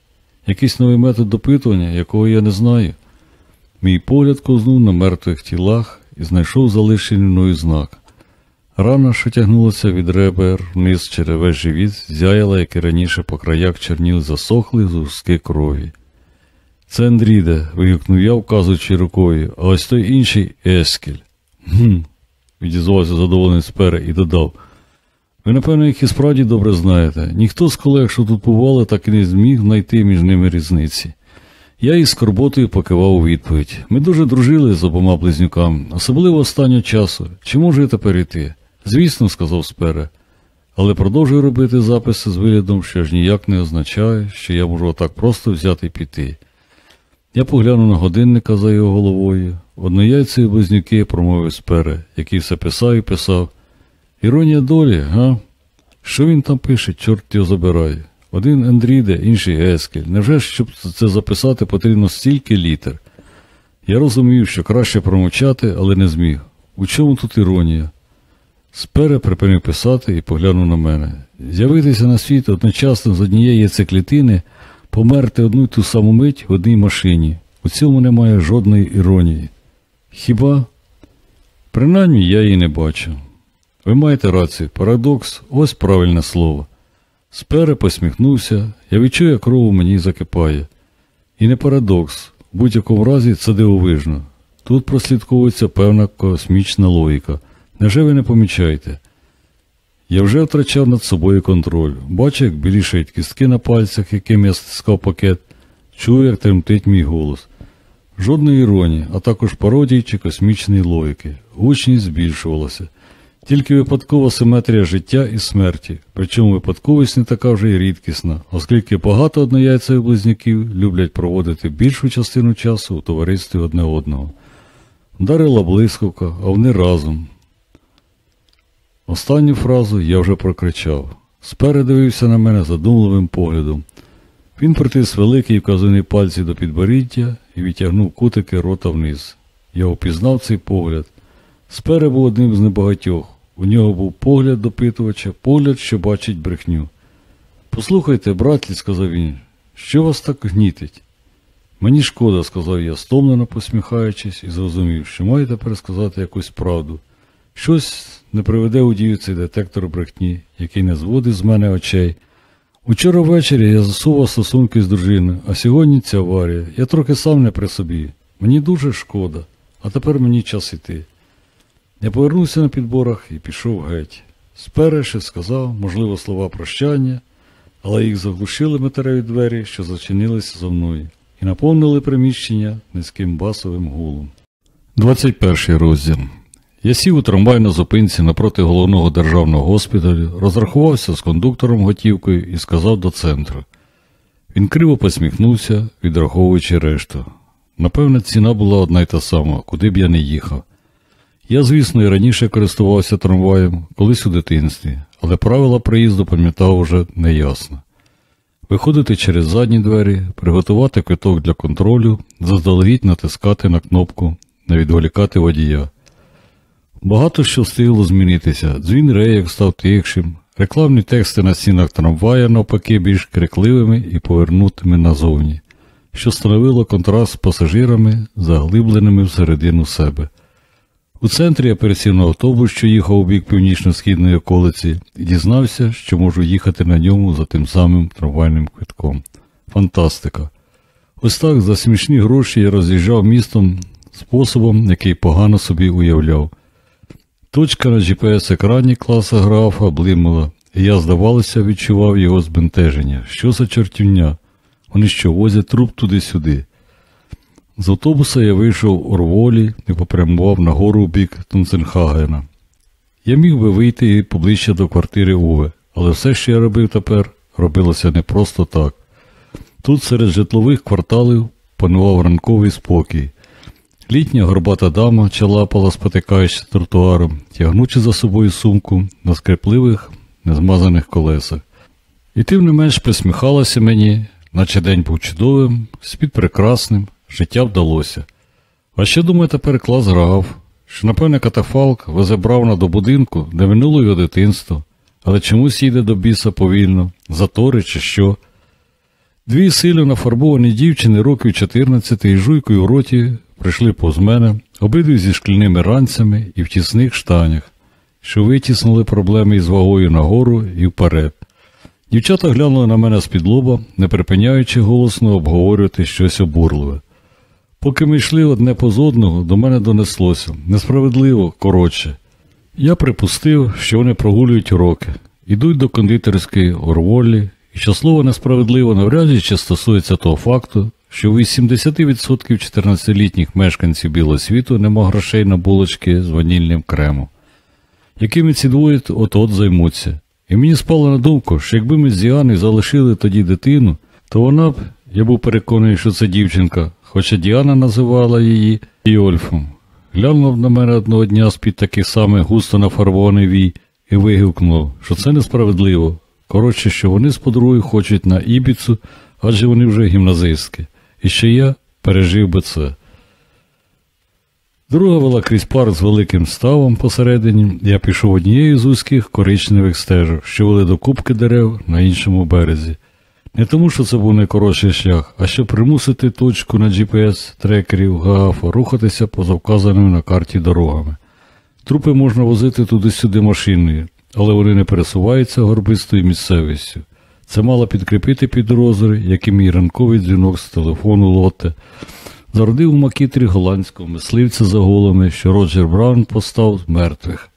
Якийсь новий метод допитування, якого я не знаю. Мій погляд ковзнув на мертвих тілах і знайшов залишений мною знак. Рана, що тягнулася від ребер вниз через весь живіт, зяяла, як і раніше по краях чорніли засохли зуски крові. Це Андріде, вигукнув я, вказуючи рукою, а ось той інший Ескель. Гм. Відізвався задоволений спере і додав. Ви, напевно, їх і справді добре знаєте. Ніхто з колег, що тут бували, так і не зміг знайти між ними різниці. Я із скорботою покивав у відповідь. Ми дуже дружили з обома близнюками, особливо останнього часу. Чи можу я тепер йти? Звісно, сказав спере. Але продовжую робити записи з виглядом, що ж ніяк не означає, що я можу отак просто взяти і піти. Я поглянув на годинника за його головою. Однояйцеві близнюки промовив спере, який все писав і писав. Іронія долі, га? Що він там пише, чорт його забирає. Один Андріде, інший Гескель. Невже ж, щоб це записати, потрібно стільки літер? Я розумів, що краще промовчати, але не зміг. У чому тут іронія? Спере припинив писати і поглянув на мене. З'явитися на світ одночасно з однієї яйцеклітини, померти одну й ту саму мить в одній машині. У цьому немає жодної іронії. Хіба? Принаймні я її не бачу. Ви маєте рацію, парадокс ось правильне слово. Спере посміхнувся, я відчув, як кров мені закипає. І не парадокс, в будь-якому разі це дивовижно. Тут прослідковується певна космічна логіка. Невже ви не помічаєте? Я вже втрачав над собою контроль. Бачу, як білішають кістки на пальцях, яким я стискав пакет, чую, як тремтить мій голос. Жодної іронії, а також пародії чи космічної логіки. Гучність збільшувалася. Тільки випадкова симетрія життя і смерті, причому випадковість не така вже й рідкісна, оскільки багато однояйцевих близнюків люблять проводити більшу частину часу у товаристві одне одного. Вдарила блискавка, а вони разом. Останню фразу я вже прокричав. Сперед дивився на мене задумливим поглядом. Він притис великий вказаний пальці до підборіддя і відтягнув кутики рота вниз. Я впізнав цей погляд. Спере був одним з небагатьох. У нього був погляд допитувача, погляд, що бачить брехню. Послухайте, братлі, сказав він, що вас так гнітить? Мені шкода, сказав я, стомлено посміхаючись, і зрозумів, що маю тепер сказати якусь правду. Щось не приведе у дію цей детектор брехні, який не зводить з мене очей. Учора ввечері я засував стосунки з дружиною, а сьогодні ця аварія. Я трохи сам не при собі. Мені дуже шкода, а тепер мені час іти. Я повернувся на підборах і пішов геть. Спереше сказав, можливо, слова прощання, але їх заглушили металеві двері, що зачинилися за мною, і наповнили приміщення низьким басовим гулом. 21 розділ. Я сів у трамвай на зупинці напроти головного державного госпіталю, розрахувався з кондуктором готівкою і сказав до центру. Він криво посміхнувся, відраховуючи решту. Напевне, ціна була одна й та сама, куди б я не їхав. Я, звісно, і раніше користувався трамваєм, колись у дитинстві, але правила приїзду пам'ятав уже неясно. Виходити через задні двері, приготувати квиток для контролю, заздалегідь натискати на кнопку, не відволікати водія. Багато що встигло змінитися. Дзвін рейок став тихшим, рекламні тексти на стінах трамвая навпаки більш крикливими і повернутими назовні, що становило контраст з пасажирами, заглибленими всередину себе. У центрі я на автобус, що їхав у бік північно-східної околиці, і дізнався, що можу їхати на ньому за тим самим трамвайним квитком. Фантастика! Ось так за смішні гроші я роз'їжджав містом способом, який погано собі уявляв. Точка на GPS-екрані класа графа блимала, і я, здавалося, відчував його збентеження. Що за чортівня? Вони що, возять труп туди-сюди. З автобуса я вийшов у Орволі і попрямував на гору в бік Тунценхагена. Я міг би вийти і поближче до квартири Уве, але все, що я робив тепер, робилося не просто так. Тут серед житлових кварталів панував ранковий спокій. Літня горбата дама чалапала, спотикаючись тротуаром, тягнучи за собою сумку на скрепливих, незмазаних колесах. І тим не менш посміхалася мені, наче день був чудовим, спід прекрасним, життя вдалося. А що думає тепер клас грав, що, напевне, катафалк везе Брауна до будинку, де минуло його дитинство, але чомусь їде до біса повільно, затори чи що. Дві сильно нафарбовані дівчини років 14 із жуйкою в роті прийшли повз мене, обидві зі шкільними ранцями і в тісних штанях, що витіснули проблеми із вагою нагору і вперед. Дівчата глянули на мене з-під лоба, не припиняючи голосно обговорювати щось обурливе. Поки ми йшли одне поз одного, до мене донеслося несправедливо, коротше. Я припустив, що вони прогулюють уроки, ідуть до кондитерської Орволлі, і що слово несправедливо навряд чи стосується того факту, що у 80% 14-літніх мешканців білого світу нема грошей на булочки з ванільним кремом, якими ці двоє от-от займуться. І мені спало на думку, що якби ми з Діаною залишили тоді дитину, то вона б, я був переконаний, що це дівчинка, хоча Діана називала її Іольфом. Глянув на мене одного дня з-під таких самих густо нафарбований вій і вигукнув, що це несправедливо. Коротше, що вони з подругою хочуть на Ібіцу, адже вони вже гімназистки. І що я пережив би це. Друга вела крізь парк з великим ставом посередині, я пішов однією з узьких коричневих стежок, що вели до кубки дерев на іншому березі. Не тому, що це був найкоротший шлях, а щоб примусити точку на GPS-трекерів ГААФа рухатися поза вказаними на карті дорогами. Трупи можна возити туди-сюди машиною, але вони не пересуваються горбистою місцевістю. Це мало підкріпити підрозділи, як і мій ранковий дзвінок з телефону Лотте. Зародив у макітрі голландського мисливця за голами, що Роджер Браун постав з мертвих.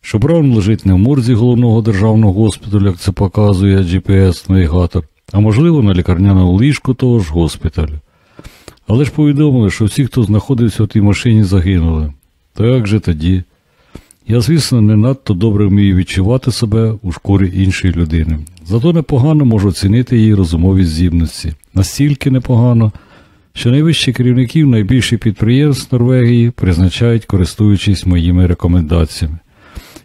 Що Браун лежить не в морзі головного державного госпіталю, як це показує GPS-навігатор, а можливо на лікарняному ліжку того ж госпіталю. Але ж повідомили, що всі, хто знаходився в тій машині, загинули. То як же тоді? Я, звісно, не надто добре вмію відчувати себе у шкурі іншої людини. Зато непогано можу оцінити її розумові здібності. Настільки непогано, що найвищі керівників найбільших підприємств Норвегії призначають, користуючись моїми рекомендаціями.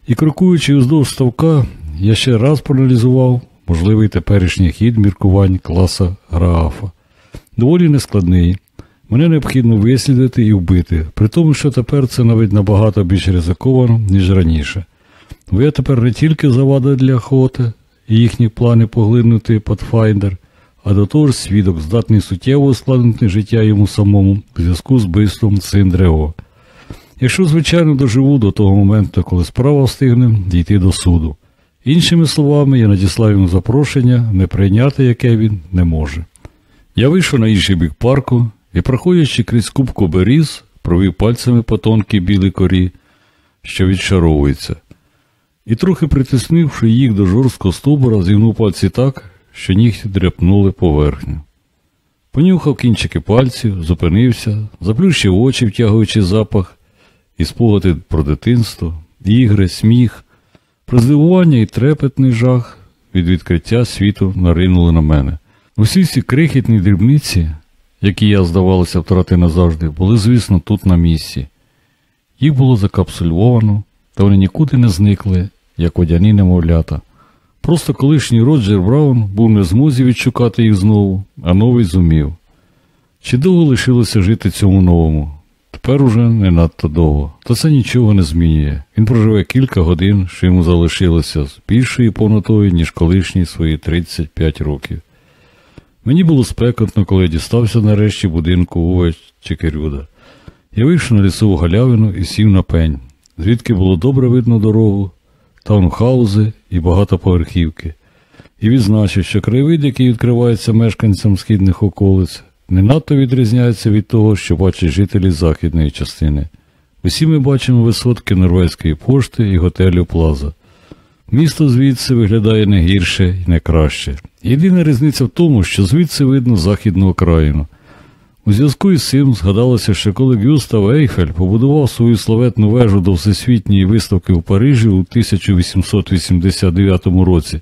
І крокуючи уздовж ставка, я ще раз проаналізував можливий теперішній хід міркувань класа Граафа. Доволі нескладний. Мене необхідно вислідити і вбити, при тому, що тепер це навіть набагато більш ризиковано, ніж раніше. Бо я тепер не тільки завада для охоти і їхні плани поглинути Pathfinder, а до того ж свідок здатний суттєво ускладнити життя йому самому в зв'язку з бистом Циндрео. Якщо, звичайно, доживу до того моменту, коли справа встигне дійти до суду. Іншими словами, я надіслав йому запрошення, не прийняти яке він не може. Я вийшов на інший бік парку і, проходячи крізь кубку беріз, провів пальцями по тонкій білій корі, що відшаровується, і, трохи притиснувши їх до жорсткого стовбура, зігнув пальці так, що нігті дряпнули поверхню. Понюхав кінчики пальців, зупинився, заплющив очі, втягуючи запах, і спогади про дитинство, ігри, сміх, про здивування і трепетний жах від відкриття світу наринули на мене. Усі ці крихітні дрібниці, які я, здавалося, втрати назавжди, були, звісно, тут на місці. Їх було закапсульовано, та вони нікуди не зникли, як водяні немовлята. Просто колишній Роджер Браун був не змозі відшукати їх знову, а новий зумів. Чи довго лишилося жити цьому новому? Тепер уже не надто довго, та це нічого не змінює. Він проживе кілька годин, що йому залишилося з більшою повнотою, ніж колишні свої 35 років. Мені було спекотно, коли я дістався нарешті будинку Уве Чекерюда. Я вийшов на лісову галявину і сів на пень, звідки було добре видно дорогу, таунхаузи і багатоповерхівки, і відзначив, що краєвид, який відкривається мешканцям східних околиць, не надто відрізняється від того, що бачать жителі західної частини. Усі ми бачимо висотки норвезької пошти і готелю Плаза. Місто звідси виглядає не гірше і не краще. Єдина різниця в тому, що звідси видно західну окраїну. У зв'язку із цим згадалося, що коли Гюстав Ейфель побудував свою славетну вежу до всесвітньої виставки в Парижі у 1889 році,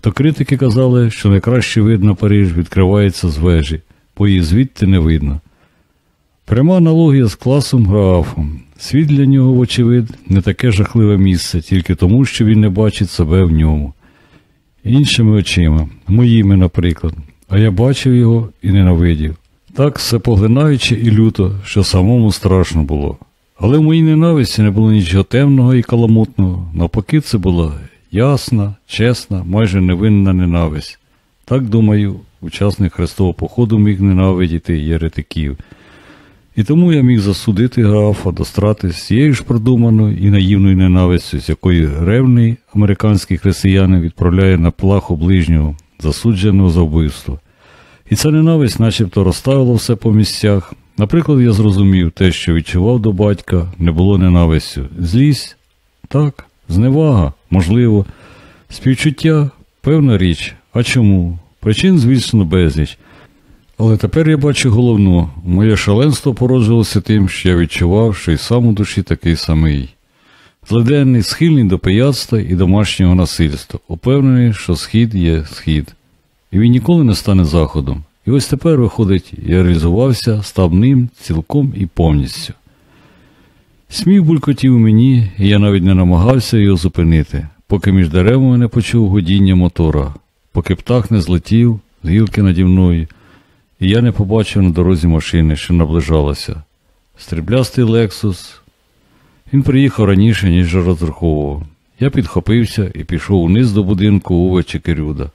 то критики казали, що найкращий вид на Париж відкривається з вежі, бо її звідти не видно. Пряма аналогія з класом Граафом. Світ для нього, вочевидь, не таке жахливе місце, тільки тому, що він не бачить себе в ньому. Іншими очима, моїми, наприклад, а я бачив його і ненавидів. Так все поглинаючи і люто, що самому страшно було. Але в моїй ненависті не було нічого темного і каламутного, навпаки, це була ясна, чесна, майже невинна ненависть. Так, думаю, учасник Христового походу міг ненавидіти єретиків. І тому я міг засудити графа до страти цією ж продуманою і наївною ненавистю, з якої ревний американський християнин відправляє на плаху ближнього, засудженого за вбивство. І ця ненависть начебто розставила все по місцях. Наприклад, я зрозумів те, що відчував до батька, не було ненавистю. Злість Так, зневага, можливо. Співчуття певна річ. А чому? Причин, звісно, безліч. Але тепер я бачу головну. Моє шаленство породжувалося тим, що я відчував, що й сам у душі такий самий. Злиденний, схильний до пияцтва і домашнього насильства, упевнений, що схід є схід. І він ніколи не стане заходом. І ось тепер, виходить, я реалізувався, став ним цілком і повністю. Сміх булькотів у мені, і я навіть не намагався його зупинити, поки між деревами не почув гудіння мотора, поки птах не злетів з гілки наді мною, і я не побачив на дорозі машини, що наближалася. Стріблястий Лексус. Він приїхав раніше, ніж розраховував. Я підхопився і пішов униз до будинку Уве Чекирюда.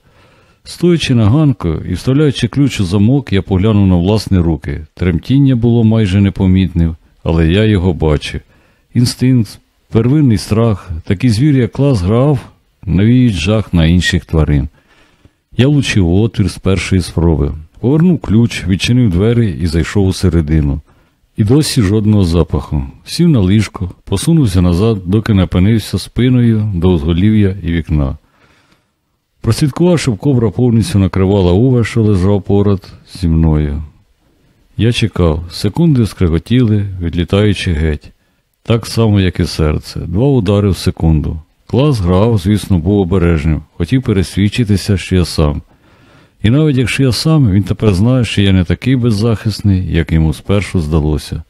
Стоячи на ганку і вставляючи ключ у замок, я поглянув на власні руки. Тремтіння було майже непомітним, але я його бачив. Інстинкт, первинний страх, такий звір, як клас грав, навіють жах на інших тварин. Я влучив отвір з першої спроби, повернув ключ, відчинив двері і зайшов усередину. І досі жодного запаху. Сів на ліжко, посунувся назад, доки не опинився спиною до узголів'я і вікна. Прослідкував, щоб кобра повністю накривала уве, що лежав поряд зі мною. Я чекав, секунди скреготіли, відлітаючи геть. Так само, як і серце. Два удари в секунду. Клас грав, звісно, був обережним, хотів пересвідчитися, що я сам. І навіть якщо я сам, він тепер знає, що я не такий беззахисний, як йому спершу здалося.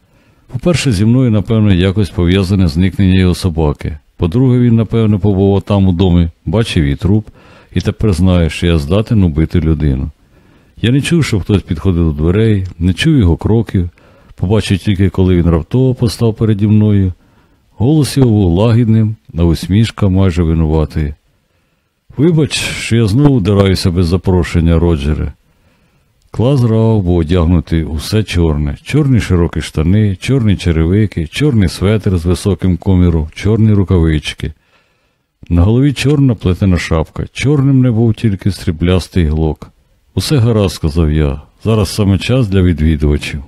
По-перше, зі мною, напевно, якось пов'язане зникнення його собаки. По-друге, він, напевно, побував там у домі, бачив її труп, і тепер знає, що я здатен убити людину. Я не чув, щоб хтось підходив до дверей, не чув його кроків, побачив тільки, коли він раптово постав переді мною. Голос його був лагідним, а усмішка майже винуватий. Вибач, що я знову дираюся без запрошення, Роджере. Клас грав був одягнутий усе чорне, чорні широкі штани, чорні черевики, чорний светр з високим коміром, чорні рукавички. На голові чорна плетена шапка, чорним не був тільки стріблястий глок. Усе гаразд, сказав я. Зараз саме час для відвідувачів.